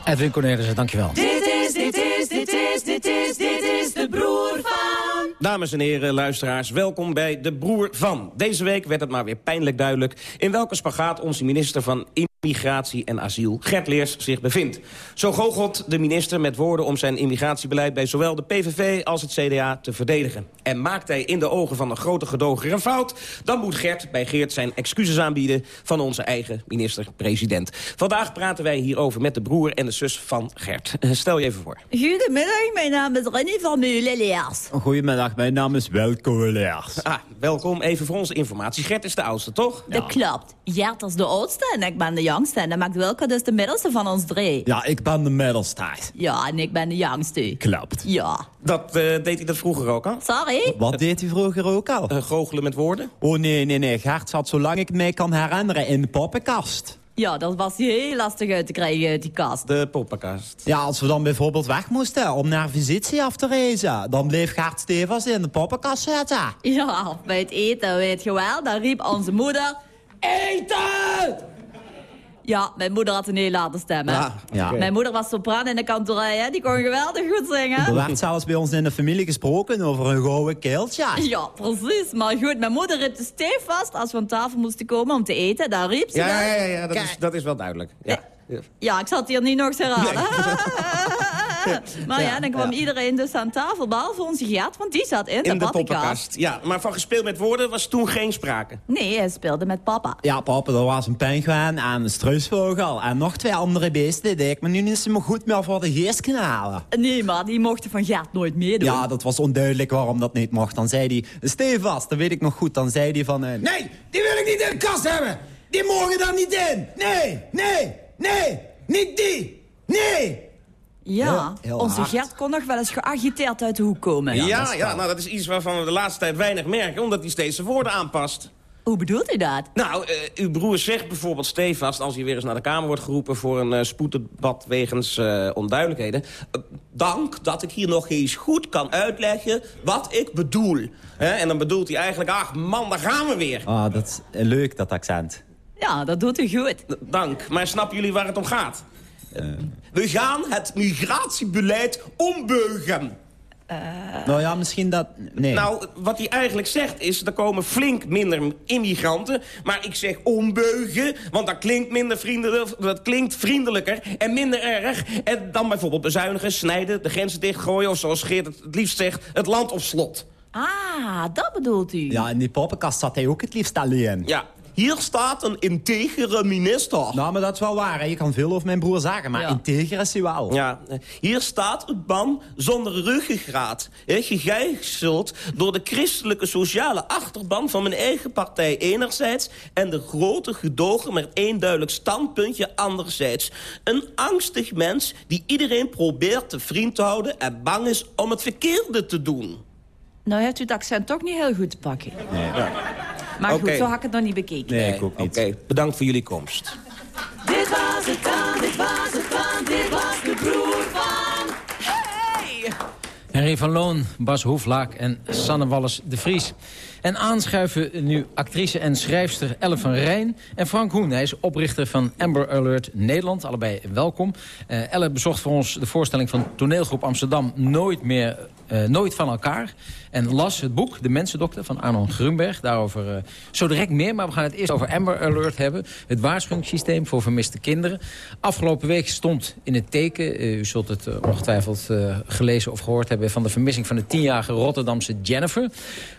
Edwin Cornelissen, dankjewel. Dit is, dit is, dit is, dit is, dit is de broer van... Dames en heren, luisteraars, welkom bij de broer van. Deze week werd het maar weer pijnlijk duidelijk... in welke spagaat onze minister van Immigratie en Asiel, Gert Leers, zich bevindt. Zo goochelt de minister met woorden om zijn immigratiebeleid... bij zowel de PVV als het CDA te verdedigen. En maakt hij in de ogen van een grote gedoger een fout... dan moet Gert bij Geert zijn excuses aanbieden... van onze eigen minister-president. Vandaag praten wij hierover met de broer en de zus van Gert. Stel je even voor. Goedemiddag, mijn naam is René van Meulen-Leers. Goedemiddag, mijn naam is Welko Leers. Ah, welkom. Even voor onze informatie. Gert is de oudste, toch? Dat klopt. Gert is de oudste en ik ben de jongste en dan maakt Wilco dus de middelste van ons drie. Ja, ik ben de middelste. Ja, en ik ben de jongste. Klopt. Ja. Dat eh, deed hij dat vroeger ook al? Sorry? Wat deed hij vroeger ook al? Uh, goochelen met woorden? Oh nee, nee, nee. Gert zat zolang ik me kan herinneren in de poppenkast. Ja, dat was heel lastig uit te krijgen uit die kast. De poppenkast. Ja, als we dan bijvoorbeeld weg moesten om naar visite af te reizen... dan bleef Gert Stevens in de poppenkast zitten. Ja, bij het eten, weet je wel, dan riep onze moeder... Eten! Ja, mijn moeder had een heel late stem, hè? Ja, ja. Mijn moeder was sopraan in de kantorij, hè? Die kon geweldig goed zingen. Er werd zelfs bij ons in de familie gesproken over een gouden keeltje. Ja, precies. Maar goed, mijn moeder riep de steef vast als we aan tafel moesten komen om te eten. Daar riep ze Ja, dan. ja, ja, ja dat, is, dat is wel duidelijk. Ja. Ja, ik zal het hier niet nog eens herhalen. ja, Ja, dan kwam ja. iedereen dus aan tafel, behalve onze Gert, want die zat in, In de poppenkast. poppenkast. Ja, maar van gespeeld met woorden was toen geen sprake. Nee, hij speelde met papa. Ja, papa, er was een penguin en een struisvogel... en nog twee andere beesten die ik me nu niet meer goed meer voor de geest kan halen. Nee, maar die mochten van Gert nooit meedoen. Ja, dat was onduidelijk waarom dat niet mocht. Dan zei hij, stevast, dat weet ik nog goed. Dan zei hij van... eh, Nee, die wil ik niet in de kast hebben. Die mogen daar niet in. Nee, nee, nee, niet die. Nee. Ja, Heel- heel onze hard. Gert kon nog wel eens geagiteerd uit de hoek komen. Ja, ja, nou dat is iets waarvan we de laatste tijd weinig merken... omdat hij steeds zijn woorden aanpast. Hoe bedoelt u dat? Nou, eh, uw broer zegt bijvoorbeeld stevast... als hij weer eens naar de Kamer wordt geroepen... voor een spoeddebat wegens eh, onduidelijkheden... dank dat ik hier nog eens goed kan uitleggen wat ik bedoel. Hè, en dan bedoelt hij eigenlijk... ach man, daar gaan we weer. Ah, dat is leuk, dat accent. Ja, dat doet u goed. D- Dank, maar snappen jullie waar het om gaat? We gaan het migratiebeleid ombeugen. Nou ja, misschien dat... Nee. Nou, wat hij eigenlijk zegt is... er komen flink minder immigranten. Maar ik zeg ombeugen, want dat klinkt, minder vriendelijk, dat klinkt vriendelijker en minder erg. En dan bijvoorbeeld bezuinigen, snijden, de grenzen dichtgooien... of zoals Geert het, het liefst zegt, het land op slot. Ah, dat bedoelt u. Ja, in die poppenkast zat hij ook het liefst alleen. Ja, hier staat een integere minister. Nou, maar dat is wel waar. hè. Je kan veel over mijn broer zeggen, maar integer is hij wel. Ja, hier staat een man zonder ruggengraat. Gegijzeld door de christelijke sociale achterban van mijn eigen partij enerzijds... en de grote gedogen met één duidelijk standpuntje anderzijds. Een angstig mens die iedereen probeert te vriend te houden... en bang is om het verkeerde te doen. Nou heeft u het accent toch niet heel goed te pakken. Maar goed, zo had ik het nog niet bekeken. Nee, ik ook niet. Oké, bedankt voor jullie komst. Dit was het dan, dit was het dan, dit was de broer van... Hey! Henry van Loon, Bas Hoeflaak en Sanne Wallis de Vries. En aanschuiven nu actrice en schrijfster Elle van Rijn... en Frank Hoen, hij is oprichter van Amber Alert Nederland. Allebei welkom. Eh, Elle bezocht voor ons de voorstelling van toneelgroep Amsterdam... Nooit, meer, eh, nooit van elkaar. En las het boek De Mensendokter van Arnon Grunberg. Daarover eh, zo direct meer, maar we gaan het eerst over Amber Alert hebben. Het waarschuwingssysteem voor vermiste kinderen. Afgelopen week stond in het teken... eh, u zult het ongetwijfeld gelezen of gehoord hebben... van de vermissing van de tienjarige Rotterdamse Jennifer.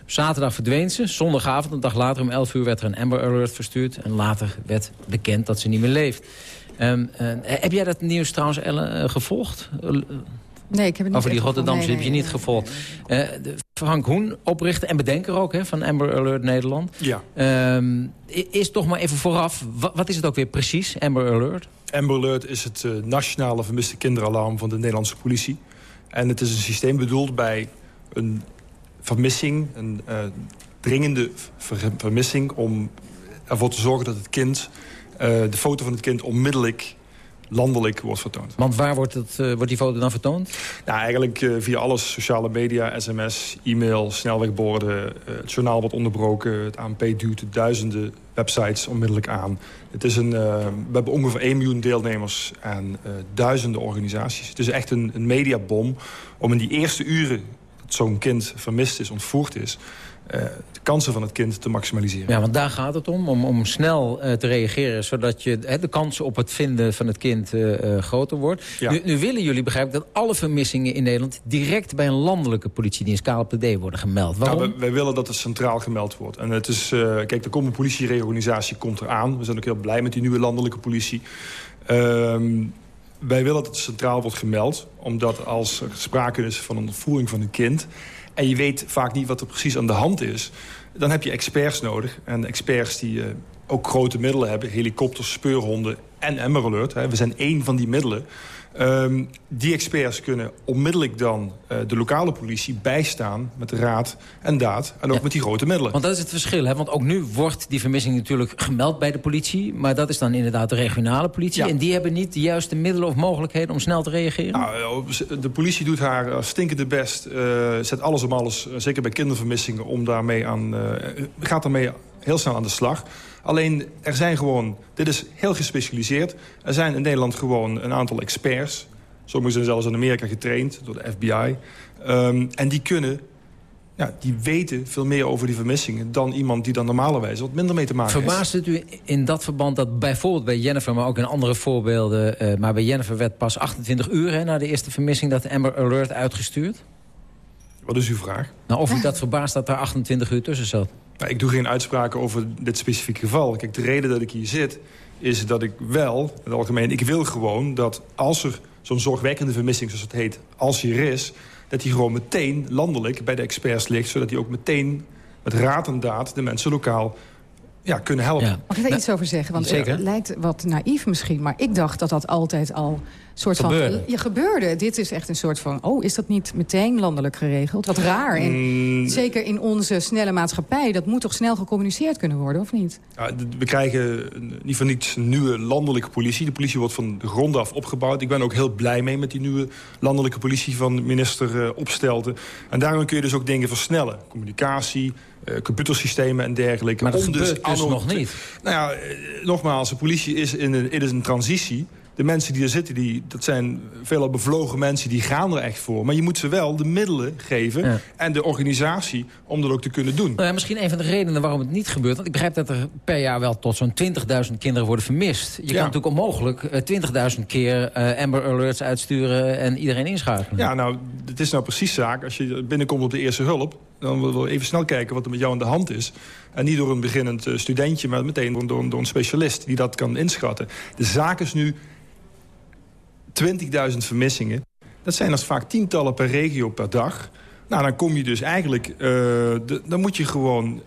Zaterdag verdween ze. Zondagavond, een dag later om 11 uur, werd er een Amber Alert verstuurd. En later werd bekend dat ze niet meer leeft. Ehm, eh, heb jij dat nieuws trouwens, Elle, eh, gevolgd? Nee, ik heb het niet over die Rotterdamse heb je Nee, niet gevolgd. Eh, de Frank Hoen, oprichter en bedenker ook hè, van Amber Alert Nederland. Ja. Ehm, is toch maar even vooraf, wa- wat, is het ook weer precies, Amber Alert? Amber Alert is het eh, nationale vermiste kinderalarm van de Nederlandse politie. En het is een systeem bedoeld bij een vermissing, een eh, dringende ver- vermissing... om ervoor te zorgen dat het kind, eh, de foto van het kind onmiddellijk landelijk wordt vertoond. Want waar wordt, het, eh, wordt die foto dan vertoond? Nou, eigenlijk eh, via alles, sociale media, sms, e-mail, snelwegborden. eh, het journaal wordt onderbroken. Het ANP duwt duizenden websites onmiddellijk aan. Het is een, we hebben ongeveer 1 miljoen deelnemers en duizenden organisaties. Het is echt een, een mediabom om in die eerste uren dat zo'n kind vermist is, ontvoerd is... kansen van het kind te maximaliseren. Ja, want daar gaat het om, om, om snel eh, te reageren... zodat je, de kans op het vinden van het kind eh, eh, groter wordt. Ja. Nu, nu willen jullie begrijpen dat alle vermissingen in Nederland... direct bij een landelijke politiedienst, KLPD, worden gemeld. Waarom? Nou, wij, wij willen dat het centraal gemeld wordt. En het is, kijk, de Common Politiereorganisatie komt eraan. We zijn ook heel blij met die nieuwe landelijke politie. Ehm, wij willen dat het centraal wordt gemeld. Omdat als er sprake is van een ontvoering van een kind... en je weet vaak niet wat er precies aan de hand is... dan heb je experts nodig. En experts die, eh, ook grote middelen hebben. Helikopters, speurhonden en Amber Alert. Hè. We zijn één van die middelen. Ehm, die experts kunnen onmiddellijk dan uh, de lokale politie bijstaan... met raad en daad en ook ja. met die grote middelen. Want dat is het verschil, hè? Want ook nu wordt die vermissing natuurlijk gemeld bij de politie... maar dat is dan inderdaad de regionale politie. Ja. En die hebben niet de juiste middelen of mogelijkheden om snel te reageren? Nou, de politie doet haar stinkende best. Uh, zet alles om alles, zeker bij kindervermissingen... om daarmee aan, uh, gaat daarmee heel snel aan de slag... Alleen, er zijn gewoon... Dit is heel gespecialiseerd. Er zijn in Nederland gewoon een aantal experts. Sommigen zijn zelfs in Amerika getraind door de FBI. Um, en die kunnen... Ja, die weten veel meer over die vermissingen... dan iemand die dan normalerwijs wat minder mee te maken Verbaast heeft. Verbaast het u in dat verband dat bijvoorbeeld bij Jennifer... maar ook in andere voorbeelden... Uh, maar bij Jennifer werd pas 28 uur hè, na de eerste vermissing... dat de Amber Alert uitgestuurd? Wat is uw vraag? Nou, of u dat verbaast dat er 28 uur tussen zat? Nou, ik doe geen uitspraken over dit specifieke geval. Kijk, de reden dat ik hier zit, is dat ik wel, in het algemeen... ik wil gewoon dat als er zo'n zorgwekkende vermissing, zoals het heet... als die er is, dat die gewoon meteen landelijk bij de experts ligt... zodat die ook meteen met raad en daad de mensen lokaal ja, kunnen helpen. Ja. Mag ik daar iets over zeggen? Want Zeker. het lijkt wat naïef misschien, maar ik dacht dat dat altijd al soort gebeurde. van... Je gebeurde. Dit is echt een soort van... oh, is dat niet meteen landelijk geregeld? Wat raar. En mm. zeker in onze snelle maatschappij... dat moet toch snel gecommuniceerd kunnen worden, of niet? Ja, we krijgen niet van niets nieuwe landelijke politie. De politie wordt van de grond af opgebouwd. Ik ben ook heel blij mee met die nieuwe landelijke politie... van minister uh, Opstelten. En daarom kun je dus ook dingen versnellen. Communicatie, uh, computersystemen en dergelijke. Maar dat Om gebeurt dus nog niet. Nou ja, nogmaals, de politie is in een, het is een transitie de mensen die er zitten, die, dat zijn veelal bevlogen mensen... die gaan er echt voor. Maar je moet ze wel de middelen geven ja. en de organisatie om dat ook te kunnen doen. Nou ja, misschien een van de redenen waarom het niet gebeurt... want ik begrijp dat er per jaar wel tot zo'n 20.000 kinderen worden vermist. Je ja. kan natuurlijk onmogelijk uh, 20.000 keer uh, Amber Alerts uitsturen... en iedereen inschakelen. Ja, nou, het is nou precies zaak. Als je binnenkomt op de eerste hulp... dan willen we even snel kijken wat er met jou aan de hand is. En niet door een beginnend uh, studentje, maar meteen door, door, door een specialist... die dat kan inschatten. De zaak is nu 20.000 vermissingen. Dat zijn als vaak tientallen per regio per dag. Nou, dan kom je dus eigenlijk... Uh, de, dan moet je gewoon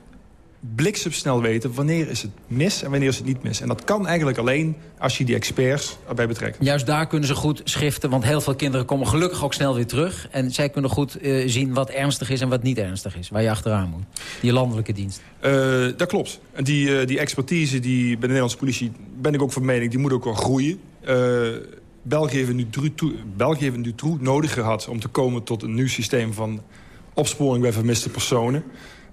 bliksemsnel weten wanneer is het mis en wanneer is het niet mis. En dat kan eigenlijk alleen als je die experts erbij betrekt. Juist daar kunnen ze goed schriften, want heel veel kinderen komen gelukkig ook snel weer terug. En zij kunnen goed uh, zien wat ernstig is en wat niet ernstig is, waar je achteraan moet. Die landelijke dienst. Uh, dat klopt. En die, uh, die expertise die bij de Nederlandse politie, ben ik ook van mening, die moet ook wel groeien. België heeft, België nu toe nodig gehad om te komen tot een nieuw systeem van opsporing bij vermiste personen.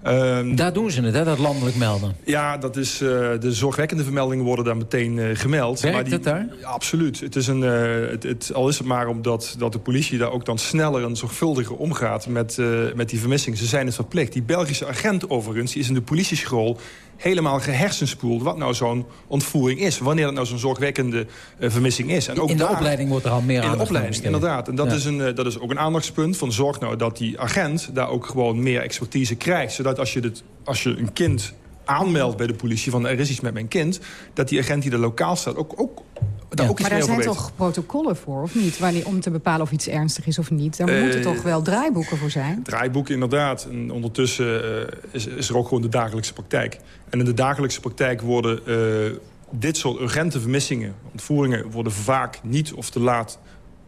Um, daar doen ze het, hè, dat landelijk melden. Ja, dat is, uh, de zorgwekkende vermeldingen worden daar meteen uh, gemeld. Werkt maar die, het daar? Ja, absoluut. Het is een, uh, het, het, al is het maar omdat dat de politie daar ook dan sneller en zorgvuldiger omgaat met, met die vermissingen. Ze zijn het verplicht. Die Belgische agent overigens, die is in de politieschool helemaal gehersenspoeld wat nou zo'n ontvoering is. Wanneer het nou zo'n zorgwekkende uh, vermissing is. En ook in de daar, opleiding wordt er al meer In de opleiding, inderdaad. En dat, ja. is een, uh, dat is ook een aandachtspunt van zorg nou dat die agent daar ook gewoon meer expertise krijgt. Zodat als je, dit, als je een kind aanmeldt bij de politie van er is iets met mijn kind... dat die agent die er lokaal staat ook, ook daar ja. ook iets maar daar zijn toch protocollen voor, of niet? Wanneer, om te bepalen of iets ernstig is of niet. Daar uh, moeten toch wel draaiboeken voor zijn? Draaiboeken, inderdaad. En ondertussen uh, is, is, er ook gewoon de dagelijkse praktijk. En in de dagelijkse praktijk worden uh, dit soort urgente vermissingen... ontvoeringen worden vaak niet of te laat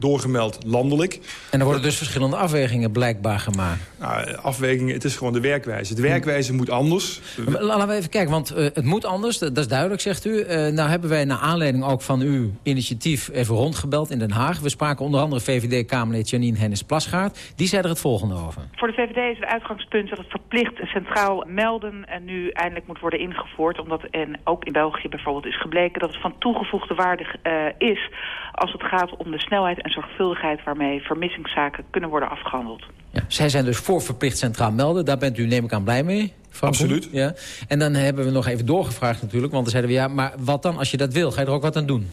doorgemeld landelijk. En er worden dus verschillende afwegingen blijkbaar gemaakt. Nou, afwegingen, het is gewoon de werkwijze. De werkwijze moet anders. Laten we even kijken, want uh, het moet anders, dat, dat is duidelijk, zegt u. Uh, nou hebben wij naar aanleiding ook van uw initiatief even rondgebeld in Den Haag. We spraken onder andere VVD-Kamerlid Janine Hennis-Plasgaard. Die zei er het volgende over. Voor de VVD is het uitgangspunt dat het verplicht centraal melden... en nu eindelijk moet worden ingevoerd. Omdat en ook in België bijvoorbeeld is gebleken dat het van toegevoegde waarde uh, is... als het gaat om de snelheid en zorgvuldigheid waarmee vermissingszaken kunnen worden afgehandeld. Ja, zij zijn dus voor verplicht centraal melden. Daar bent u neem ik aan blij mee. Frank Absoluut. Ja. En dan hebben we nog even doorgevraagd natuurlijk. Want dan zeiden we ja, maar wat dan als je dat wil? Ga je er ook wat aan doen?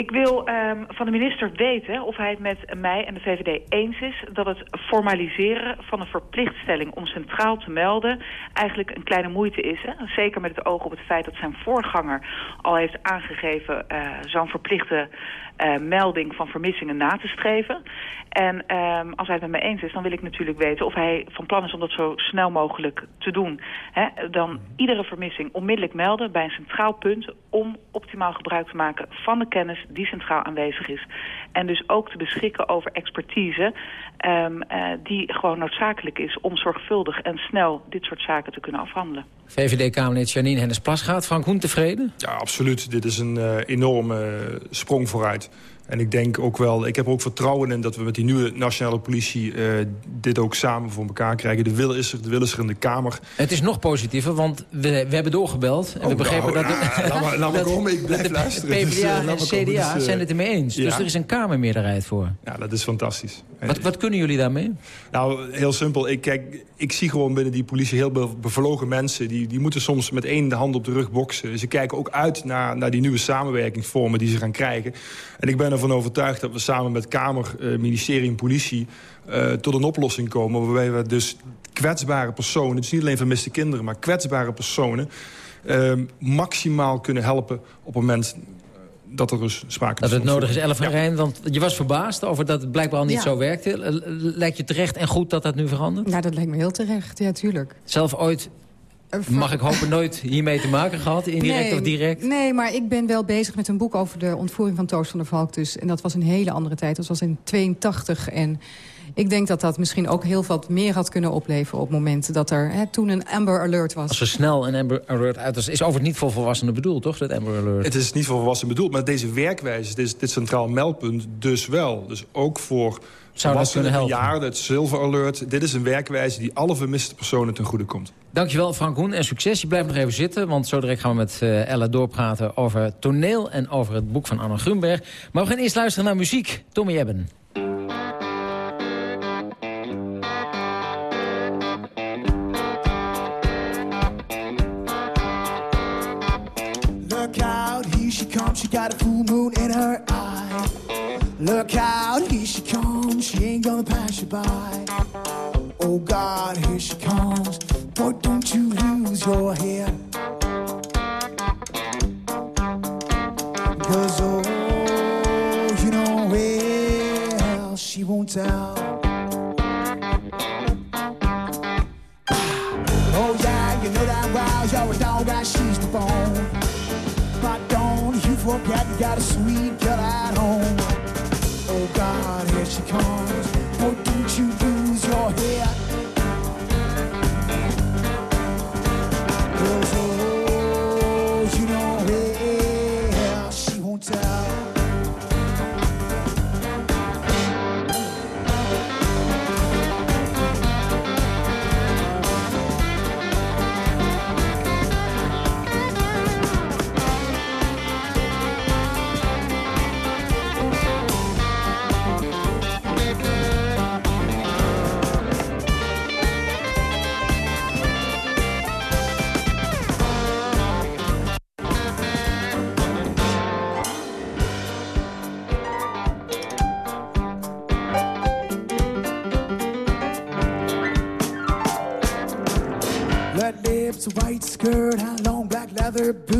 Ik wil um, van de minister weten of hij het met mij en de VVD eens is... dat het formaliseren van een verplichtstelling om centraal te melden... eigenlijk een kleine moeite is. Hè? Zeker met het oog op het feit dat zijn voorganger al heeft aangegeven... Uh, zo'n verplichte eh, melding van vermissingen na te streven. En ehm, als hij het met me eens is, dan wil ik natuurlijk weten of hij van plan is om dat zo snel mogelijk te doen. Dan iedere vermissing onmiddellijk melden bij een centraal punt om optimaal gebruik te maken van de kennis die centraal aanwezig is. En dus ook te beschikken over expertise um, uh, die gewoon noodzakelijk is om zorgvuldig en snel dit soort zaken te kunnen afhandelen. VVD-Kamerlid Janine Hennis-Plasgaard. Frank Hoen tevreden? Ja, absoluut. Dit is een uh, enorme sprong vooruit. En ik denk ook wel, ik heb er ook vertrouwen in dat we met die nieuwe nationale politie uh, dit ook samen voor elkaar krijgen. De wil is er, de wil is er in de Kamer. Het is nog positiever, want we, we hebben doorgebeld. En oh, we begrepen nou, dat... De, laat maar, laat maar komen, ik blijf de, luisteren. PvdA dus, uh, en CDA dus, uh, zijn het ermee eens. Ja. Dus er is een Kamermeerderheid voor. Ja, dat is fantastisch. Wat, wat kunnen jullie daarmee? Nou, heel simpel. Ik, kijk, ik zie gewoon binnen die politie heel be bevlogen mensen. Die, die moeten soms met één hand op de rug boksen. Ze kijken ook uit naar, naar die nieuwe samenwerkingsvormen die ze gaan krijgen. En ik ben ervan overtuigd dat we samen met Kamer, uh, ministerie en politie... Uh, tot een oplossing komen waarbij we dus kwetsbare personen... dus niet alleen vermiste kinderen, maar kwetsbare personen... Uh, maximaal kunnen helpen op het moment dat er dus sprake is. Dat het nodig is, Elf van ja. Rijn, want je was verbaasd over dat het blijkbaar al niet ja. zo werkte. Lijkt je terecht en goed dat dat nu verandert? Ja, dat lijkt me heel terecht, ja, tuurlijk. Zelf ooit Mag ik hopen nooit hiermee te maken gehad, indirect nee, of direct? Nee, maar ik ben wel bezig met een boek over de ontvoering van Toos van der Valk. Dus, en dat was een hele andere tijd. Dat was in 82 en ik denk dat dat misschien ook heel wat meer had kunnen opleveren... op het moment dat er hè, toen een Amber Alert was. Als er snel een Amber Alert uit was... is over niet voor volwassenen bedoeld, toch, dat Amber Alert? Het is niet voor volwassenen bedoeld, maar deze werkwijze... dit, dit centraal meldpunt dus wel. Dus ook voor Zou dat kunnen helpen? bejaarden, het Silver Alert. Dit is een werkwijze die alle vermiste personen ten goede komt. Dankjewel Frank Hoen en succes. Je blijft nog even zitten, want zo direct gaan we met uh, Ella doorpraten... over toneel en over het boek van Anne Grunberg. Maar we gaan eerst luisteren naar muziek. Tommy Ebben. She got a full moon in her eye. Look out, here she ain't gonna pass you by. Oh God, here she comes. Boy, don't you lose your head. Cause oh, you know well, she won't tell. Oh yeah, you know that you're and she's the bone But don't you forget you got a sweet girl Another been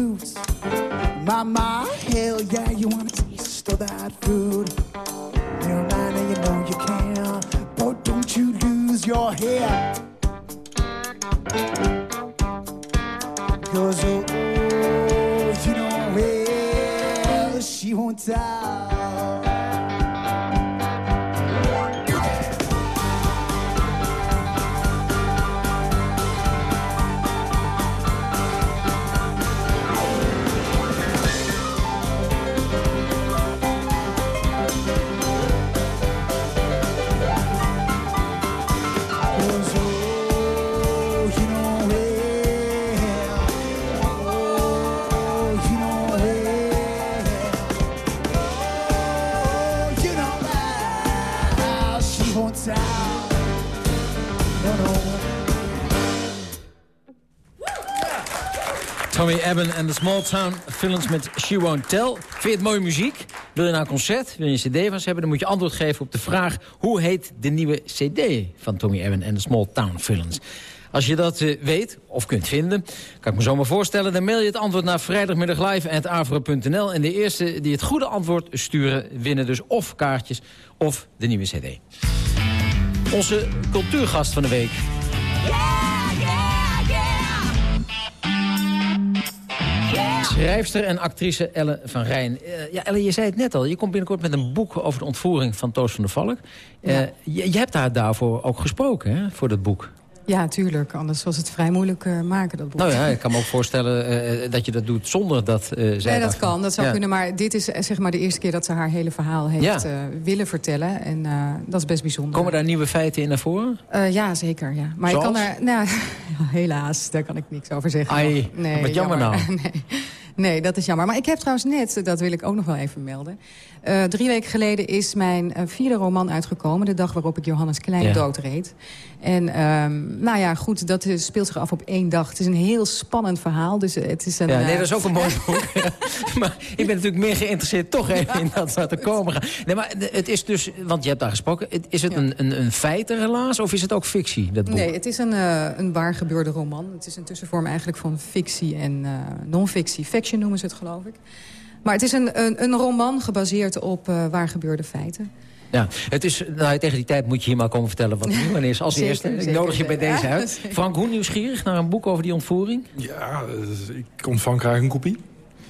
Small Town Films met She Won't Tell. Vind je het mooie muziek? Wil je nou een concert? Wil je een cd van ze hebben? Dan moet je antwoord geven op de vraag... hoe heet de nieuwe cd van Tommy Ebben en de Small Town Films? Als je dat eh, weet of kunt vinden, kan ik me zomaar voorstellen... dan mail je het antwoord naar vrijdagmiddaglive.avro.nl. En de eerste die het goede antwoord sturen... winnen dus of kaartjes of de nieuwe cd. Onze cultuurgast van de week. Schrijfster en actrice Elle van Rijn. Uh, ja, Elle, je zei het net al. Je komt binnenkort met een boek over de ontvoering van Toos van der Valk. Uh, je, je, hebt daar daarvoor ook gesproken, hè, voor dat boek. Ja, tuurlijk. Anders was het vrij moeilijk uh, maken, dat boek. Nou ja, ik kan me ook voorstellen uh, dat je dat doet zonder dat uh, zij... Nee, dat kan. Dat zou ja. kunnen. Maar dit is zeg maar de eerste keer dat ze haar hele verhaal heeft ja. willen vertellen. En dat is best bijzonder. Komen daar nieuwe feiten in naar voren? ja, zeker. Ja. Maar Zoals? ik kan er... Nou, helaas, daar kan ik niks over zeggen. Ai, nee, wat jammer, jammer. nou. nee. Nee, dat is jammer. Maar ik heb trouwens net, dat wil ik ook nog wel even melden... Uh, drie weken geleden is mijn uh, vierde roman uitgekomen. De dag waarop ik Johannes Klein ja. doodreed. En um, nou ja, goed, dat is, speelt zich af op één dag. Het is een heel spannend verhaal. Dus het is een, ja, nee, dat is ook een mooi boek. maar ik ben natuurlijk meer geïnteresseerd toch even in dat wat er komen gaat. Nee, maar het is dus, want je hebt daar gesproken. Is het een, een, een feitenrelaas of is het ook fictie, dat boek? Nee, het is een, uh, een waar gebeurde roman. Het is een tussenvorm eigenlijk van fictie en non-fictie. Fiction noemen ze het, geloof ik. Maar het is een, een, een roman gebaseerd op uh, waar gebeurde feiten. Ja, het is, nou, tegen die tijd moet je hier maar komen vertellen wat er nieuw is. Als zeker, eerste, ik zeker, nodig je bij deze Ja, uit. zeker. Frank, hoe nieuwsgierig naar een boek over die ontvoering? Ja, uh, ik ontvang graag een kopie.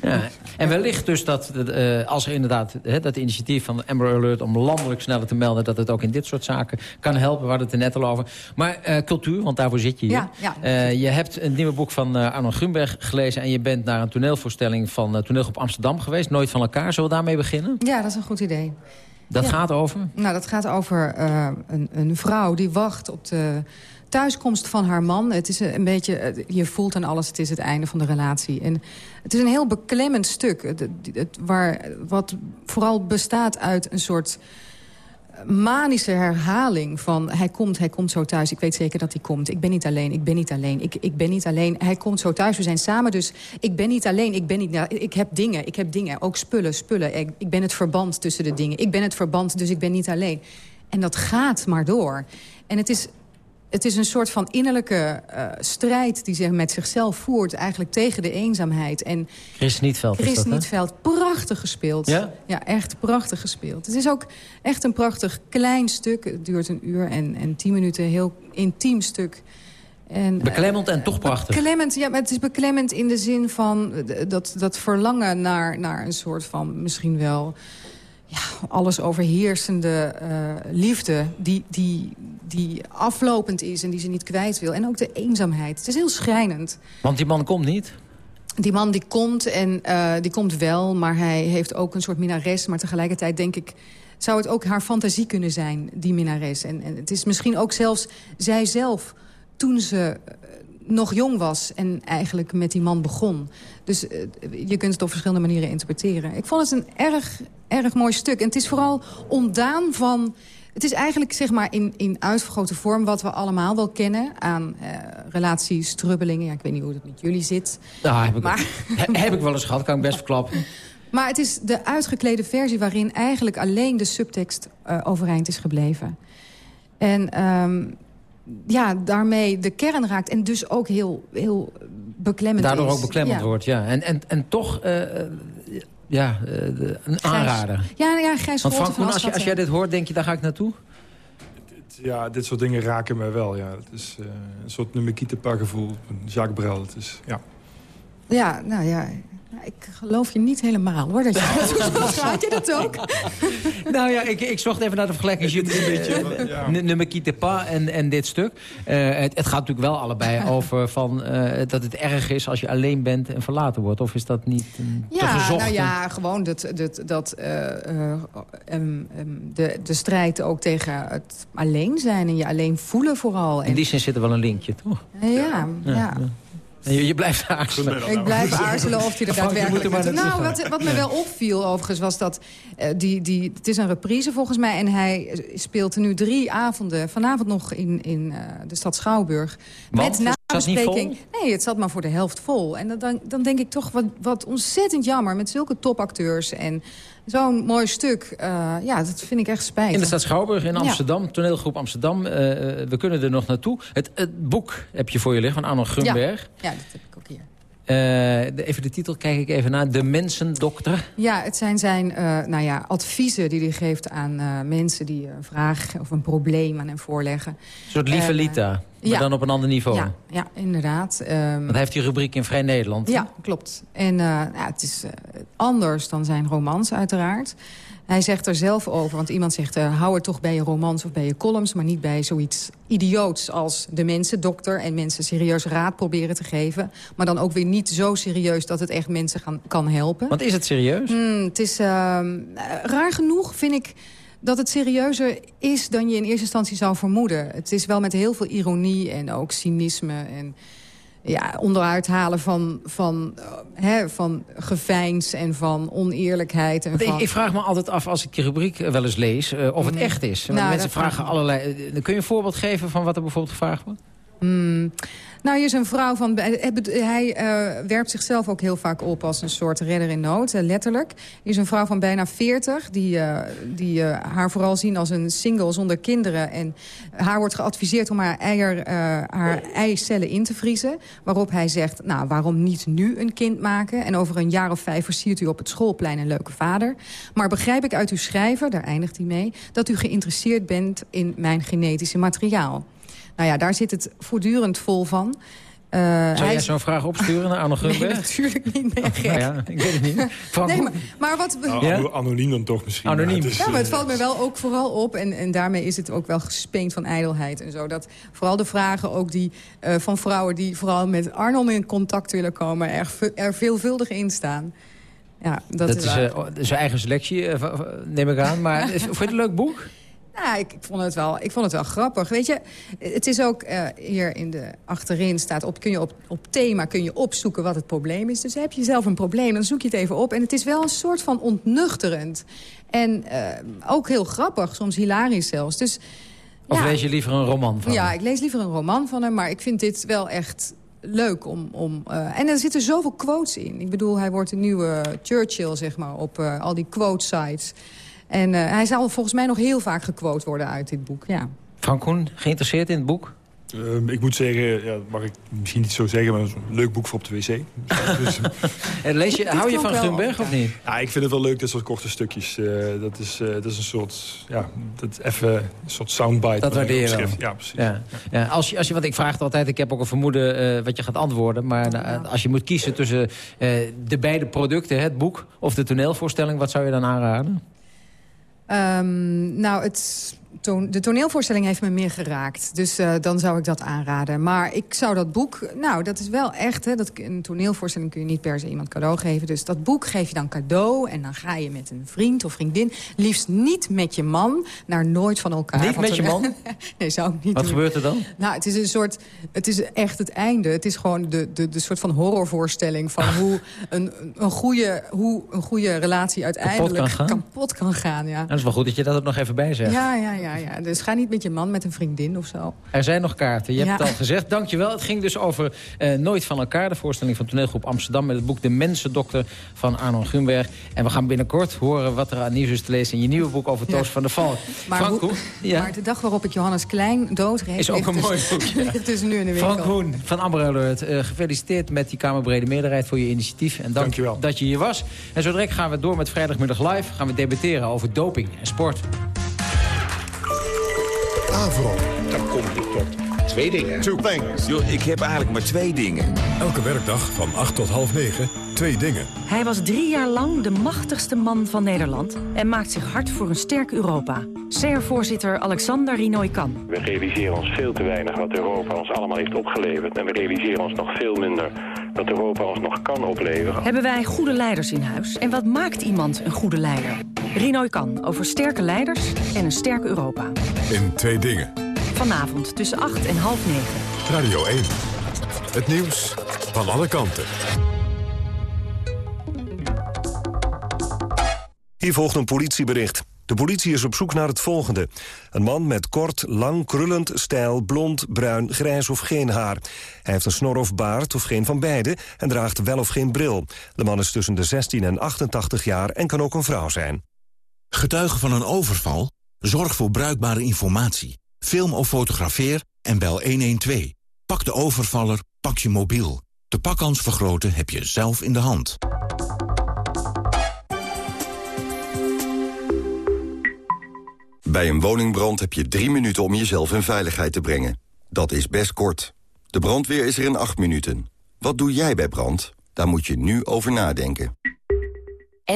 Ja. En wellicht dus dat, uh, als er inderdaad dat initiatief van Amber Alert... om landelijk sneller te melden dat het ook in dit soort zaken kan helpen. We hadden het er net al over. Maar uh, cultuur, want daarvoor zit je hier. Ja, ja. Uh, je hebt een nieuwe boek van Arno Grunberg gelezen... en je bent naar een toneelvoorstelling van Toneelgroep Amsterdam geweest. Nooit van elkaar. Zullen we daarmee beginnen? Ja, dat is een goed idee. Dat Ja. gaat over? Nou, dat gaat over een, een vrouw die wacht op de thuiskomst van haar man. Het is een beetje, eh, je voelt aan alles, het is het einde van de relatie. En het is een heel beklemmend stuk. Het, waar, wat vooral bestaat uit een soort manische herhaling van... hij komt, hij komt zo thuis, ik weet zeker dat hij komt. Ik ben niet alleen, ik ben niet alleen, ik, ik ben niet alleen. Hij komt zo thuis, we zijn samen, dus ik ben niet alleen. Ik, ben niet, ik heb dingen, ik heb dingen, ook spullen, spullen. Ik, ik ben het verband tussen de dingen. Ik ben het verband, dus ik ben niet alleen. En dat gaat maar door. En het is, het is een soort van innerlijke uh, strijd... die zich met zichzelf voert, eigenlijk tegen de eenzaamheid. En Chris Nietveld is Chris dat, hè? Nietveld, prachtig gespeeld. Ja? Ja, echt prachtig gespeeld. Het is ook echt een prachtig klein stuk. Het duurt een uur en, en tien minuten, een heel intiem stuk. En, Beklemmend en toch prachtig. Beklemmend, ja, maar het is beklemmend in de zin van eh, dat, dat verlangen naar, naar een soort van misschien wel ja, alles overheersende uh, liefde die, die, die aflopend is en die ze niet kwijt wil. En ook de eenzaamheid. Het is heel schrijnend. Want die man komt niet? Die man die komt en uh, die komt wel, maar hij heeft ook een soort minares. Maar tegelijkertijd denk ik, zou het ook haar fantasie kunnen zijn, die minares. En, en het is misschien ook zelfs zijzelf toen ze nog jong was en eigenlijk met die man begon. Dus uh, je kunt het op verschillende manieren interpreteren. Ik vond het een erg, erg mooi stuk. En het is vooral ontdaan van... Het is eigenlijk zeg maar in, in uitvergrote vorm wat we allemaal wel kennen... aan uh, relaties, strubbelingen. Ja, ik weet niet hoe het met jullie zit. Ja, heb, ik, maar, heb ik wel eens gehad, kan ik best verklappen. Maar het is de uitgeklede versie waarin eigenlijk alleen de subtekst uh, overeind is gebleven. En um, ja, daarmee de kern raakt en dus ook heel, heel beklemmend Daardoor is. ook beklemmend ja. wordt, ja. En, en, en toch... Uh, ja, uh, een aanrader. Ja, ja Gijs Want Frank, van als, je, als jij dit hoort, denk je, daar ga ik naartoe? Ja, dit soort dingen raken mij wel. Ja. Het is uh, een soort nummerkietenpa gevoel. Jacques Brel. Het is, ja. ja, nou ja. Ik geloof je niet helemaal, hoor. Dat je dat je dat ook? nou ja, ik, ik zocht even naar de vergelijking. Ja. Nummer Quitte pas en, en dit stuk. Uh, het, het, gaat natuurlijk wel allebei over van, uh, dat het erg is als je alleen bent en verlaten wordt. Of is dat niet um, ja, te gezocht? Nou ja, gewoon dat, dat, dat uh, um, um, de, de strijd ook tegen het alleen zijn en je alleen voelen vooral. In die zin zit er wel een linkje, toch? ja. ja. ja. ja. Je, je, blijft aarzelen. Ik blijf aarzelen of hij er daadwerkelijk... Er nou, wat, wat me wel opviel overigens was dat... Uh, die, die, het is een reprise volgens mij. En hij speelt nu drie avonden. Vanavond nog in, in uh, de stad Schouwburg. Want? Met Zat niet vol? bespreking- Nee, het zat maar voor de helft vol. En dan, dan denk ik toch wat, wat ontzettend jammer met zulke topacteurs. En zo'n mooi stuk, eh, ja, dat vind ik echt spijtig. In de stad Schouwburg in Ja. Amsterdam, toneelgroep Amsterdam. Eh, we kunnen er nog naartoe. Het, het boek heb je voor je liggen van Arno Grunberg. Ja, ja, dat heb ik ook hier. Eh, de- even de titel, kijk ik even naar. De Mensendokter. Ja, het zijn zijn eh, nou ja, adviezen die hij geeft aan eh, mensen die een vraag of een probleem aan hem voorleggen. Een soort lieve En, Lita, maar ja. dan op een ander niveau. Ja, ja inderdaad. Want hij heeft die rubriek in Vrij Nederland. Ja, klopt. En eh, ja, het is eh, anders dan zijn romans uiteraard. Hij zegt er zelf over, want iemand zegt... eh, hou er toch bij je romans of bij je columns... maar niet bij zoiets idioots als de mensen, dokter... en mensen serieus raad proberen te geven. Maar dan ook weer niet zo serieus dat het echt mensen gaan, kan helpen. Want is het serieus? Hmm, het is ehm, eh, raar genoeg, vind ik dat het serieuzer is dan je in eerste instantie zou vermoeden. Het is wel met heel veel ironie en ook cynisme en ja, onderuit halen van, van, eh, hè, van geveins en van oneerlijkheid. En van... ik, ik vraag me altijd af als ik je rubriek eh, wel eens lees... eh, of het Mhm. echt is. Want Nou, mensen vragen allerlei... kun je een voorbeeld geven van wat er bijvoorbeeld gevraagd wordt? Hmm. Nou, hier is een vrouw van... Hij, hij eh, werpt zichzelf ook heel vaak op als een soort redder in nood, eh, letterlijk. Hier is een vrouw van bijna 40, die, eh, die eh, haar vooral zien als een single zonder kinderen. En haar wordt geadviseerd om haar, eier, eh, haar eicellen in te vriezen. Waarop hij zegt, nou, waarom niet nu een kind maken? En over een jaar of vijf versiert u op het schoolplein een leuke vader. Maar begrijp ik uit uw schrijven, daar eindigt hij mee... dat u geïnteresseerd bent in mijn genetische materiaal. Nou ja, daar zit het voortdurend vol van. Eh, Zou hij jij is- zo'n vraag opsturen naar Arno Nee, Grunberg? natuurlijk niet. Gek? nou ja, ik weet het niet. Frank, Nee, maar, maar wat... Nou, ano- Anoniem dan toch misschien. Anoniem. Maar het is, Ja, maar het eh, valt me wel ook vooral op. En, en daarmee is het ook wel gespeend van ijdelheid en zo. Dat vooral de vragen ook die, eh, van vrouwen die vooral met Arnold in contact willen komen... er, er veelvuldig in staan. Ja, dat, Dat, is, zijn eigen selectie, neem ik aan. Maar is- vond je het een leuk boek? Nou, ik, ik, vond het wel, ik vond het wel grappig. Weet je, het is ook eh, hier in de achterin staat op, kun je op, op thema kun je opzoeken wat het probleem is. Dus heb je zelf een probleem, dan zoek je het even op. En het is wel een soort van ontnuchterend. En eh, ook heel grappig, soms hilarisch zelfs. Dus Of ja, lees je liever een roman van ja, hem? ik lees liever een roman van hem, maar ik vind dit wel echt leuk om... om eh, en er zitten zoveel quotes in. Ik bedoel, hij wordt de nieuwe Churchill, zeg maar, op al die quote sites. En eh, hij zal volgens mij nog heel vaak gequote worden uit dit boek, ja. Frank Koen, geïnteresseerd in het boek? ehm, ik moet zeggen, ja, dat mag ik misschien niet zo zeggen... maar het is een leuk boek voor op de wc. Dus, En lees je, hou je van Grunberg of niet? ja, ik vind het wel leuk, dit soort korte stukjes. Eh, dat, is, eh, dat is een soort, ja, dat even een soort soundbite. Dat wel. opschrift. Ja, precies. Ja. Ja, als je, als je, want ik vraag het altijd, ik heb ook een vermoeden eh, wat je gaat antwoorden. Maar als je moet kiezen tussen eh, de beide producten, het boek of de toneelvoorstelling... wat zou je dan aanraden? Um, ehm, nou, het toon- de toneelvoorstelling heeft me meer geraakt. Dus eh, dan zou ik dat aanraden. Maar ik zou dat boek... Nou, dat is wel echt... Hè, dat, een toneelvoorstelling kun je niet per se iemand cadeau geven. Dus dat boek geef je dan cadeau. En dan ga je met een vriend of vriendin... liefst niet met je man naar Nooit van elkaar. Niet met je man? nee, zou ik niet Wat doen. gebeurt er dan? Nou, het is een soort... Het is echt het einde. Het is gewoon de, de, de soort van horrorvoorstelling... van hoe een, een, goede, hoe een goede relatie uiteindelijk kan gaan? kapot kan gaan. Ja. Nou, dat is wel goed dat je dat ook nog even bij zegt. Ja, ja, ja, ja. Dus ga niet met je man, met een vriendin of zo. Er zijn nog kaarten, je hebt Ja. het al gezegd. Dankjewel. Het ging dus over eh, Nooit van elkaar, de voorstelling van toneelgroep Amsterdam... met het boek De Mensendokter van Arno Grunberg. En we gaan binnenkort horen wat er aan nieuws is te lezen... in je nieuwe boek over Toos Ja. van der Valk. Maar, Frank hoe- Hoen, ja. maar de dag waarop ik Johannes Klein doodreed... Is ook een dus- mooi boek, ja. ligt dus nu in de winkel. Frank Hoen van Amber Alert, eh, gefeliciteerd met die Kamerbrede meerderheid voor je initiatief. En dank Dankjewel. dat je hier was. En zo direct gaan we door met Vrijdagmiddag Live. Gaan we debatteren over doping en sport. Avro. Dan kom je tot twee dingen. Two things. Yo, ik heb eigenlijk maar twee dingen. Elke werkdag van 8 tot half 9. Twee dingen. Hij was drie jaar lang de machtigste man van Nederland... en maakt zich hard voor een sterk Europa. CR-voorzitter Alexander Rinoy-Kan. We realiseren ons veel te weinig wat Europa ons allemaal heeft opgeleverd. En we realiseren ons nog veel minder wat Europa ons nog kan opleveren. Hebben wij goede leiders in huis? En wat maakt iemand een goede leider? Rinoy-Kan over sterke leiders en een sterk Europa. In twee dingen. Vanavond tussen 8 en half 9. Radio 1. Het nieuws van alle kanten. Hier volgt een politiebericht. De politie is op zoek naar het volgende. Een man met kort, lang, krullend, stijl, blond, bruin, grijs of geen haar. Hij heeft een snor of baard of geen van beide en draagt wel of geen bril. De man is tussen de 16 en 88 jaar en kan ook een vrouw zijn. Getuige van een overval? Zorg voor bruikbare informatie. Film of fotografeer en bel 112. Pak de overvaller, pak je mobiel. De pakkans vergroten heb je zelf in de hand. Bij een woningbrand heb je drie minuten om jezelf in veiligheid te brengen. Dat is best kort. De brandweer is er in acht minuten. Wat doe jij bij brand? Daar moet je nu over nadenken.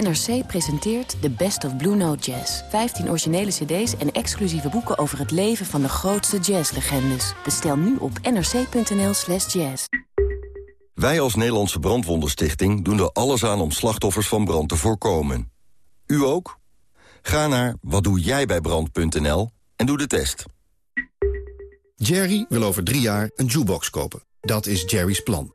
NRC presenteert The Best of Blue Note Jazz. 15 originele cd's en exclusieve boeken over het leven van de grootste jazzlegendes. Bestel nu op nrc.nl slash jazz. Wij als Nederlandse Brandwondenstichting doen er alles aan om slachtoffers van brand te voorkomen. U ook? Ga naar watdoejijbijbrand.nl en doe de test. Jerry wil over drie jaar een jukebox kopen. Dat is Jerry's plan.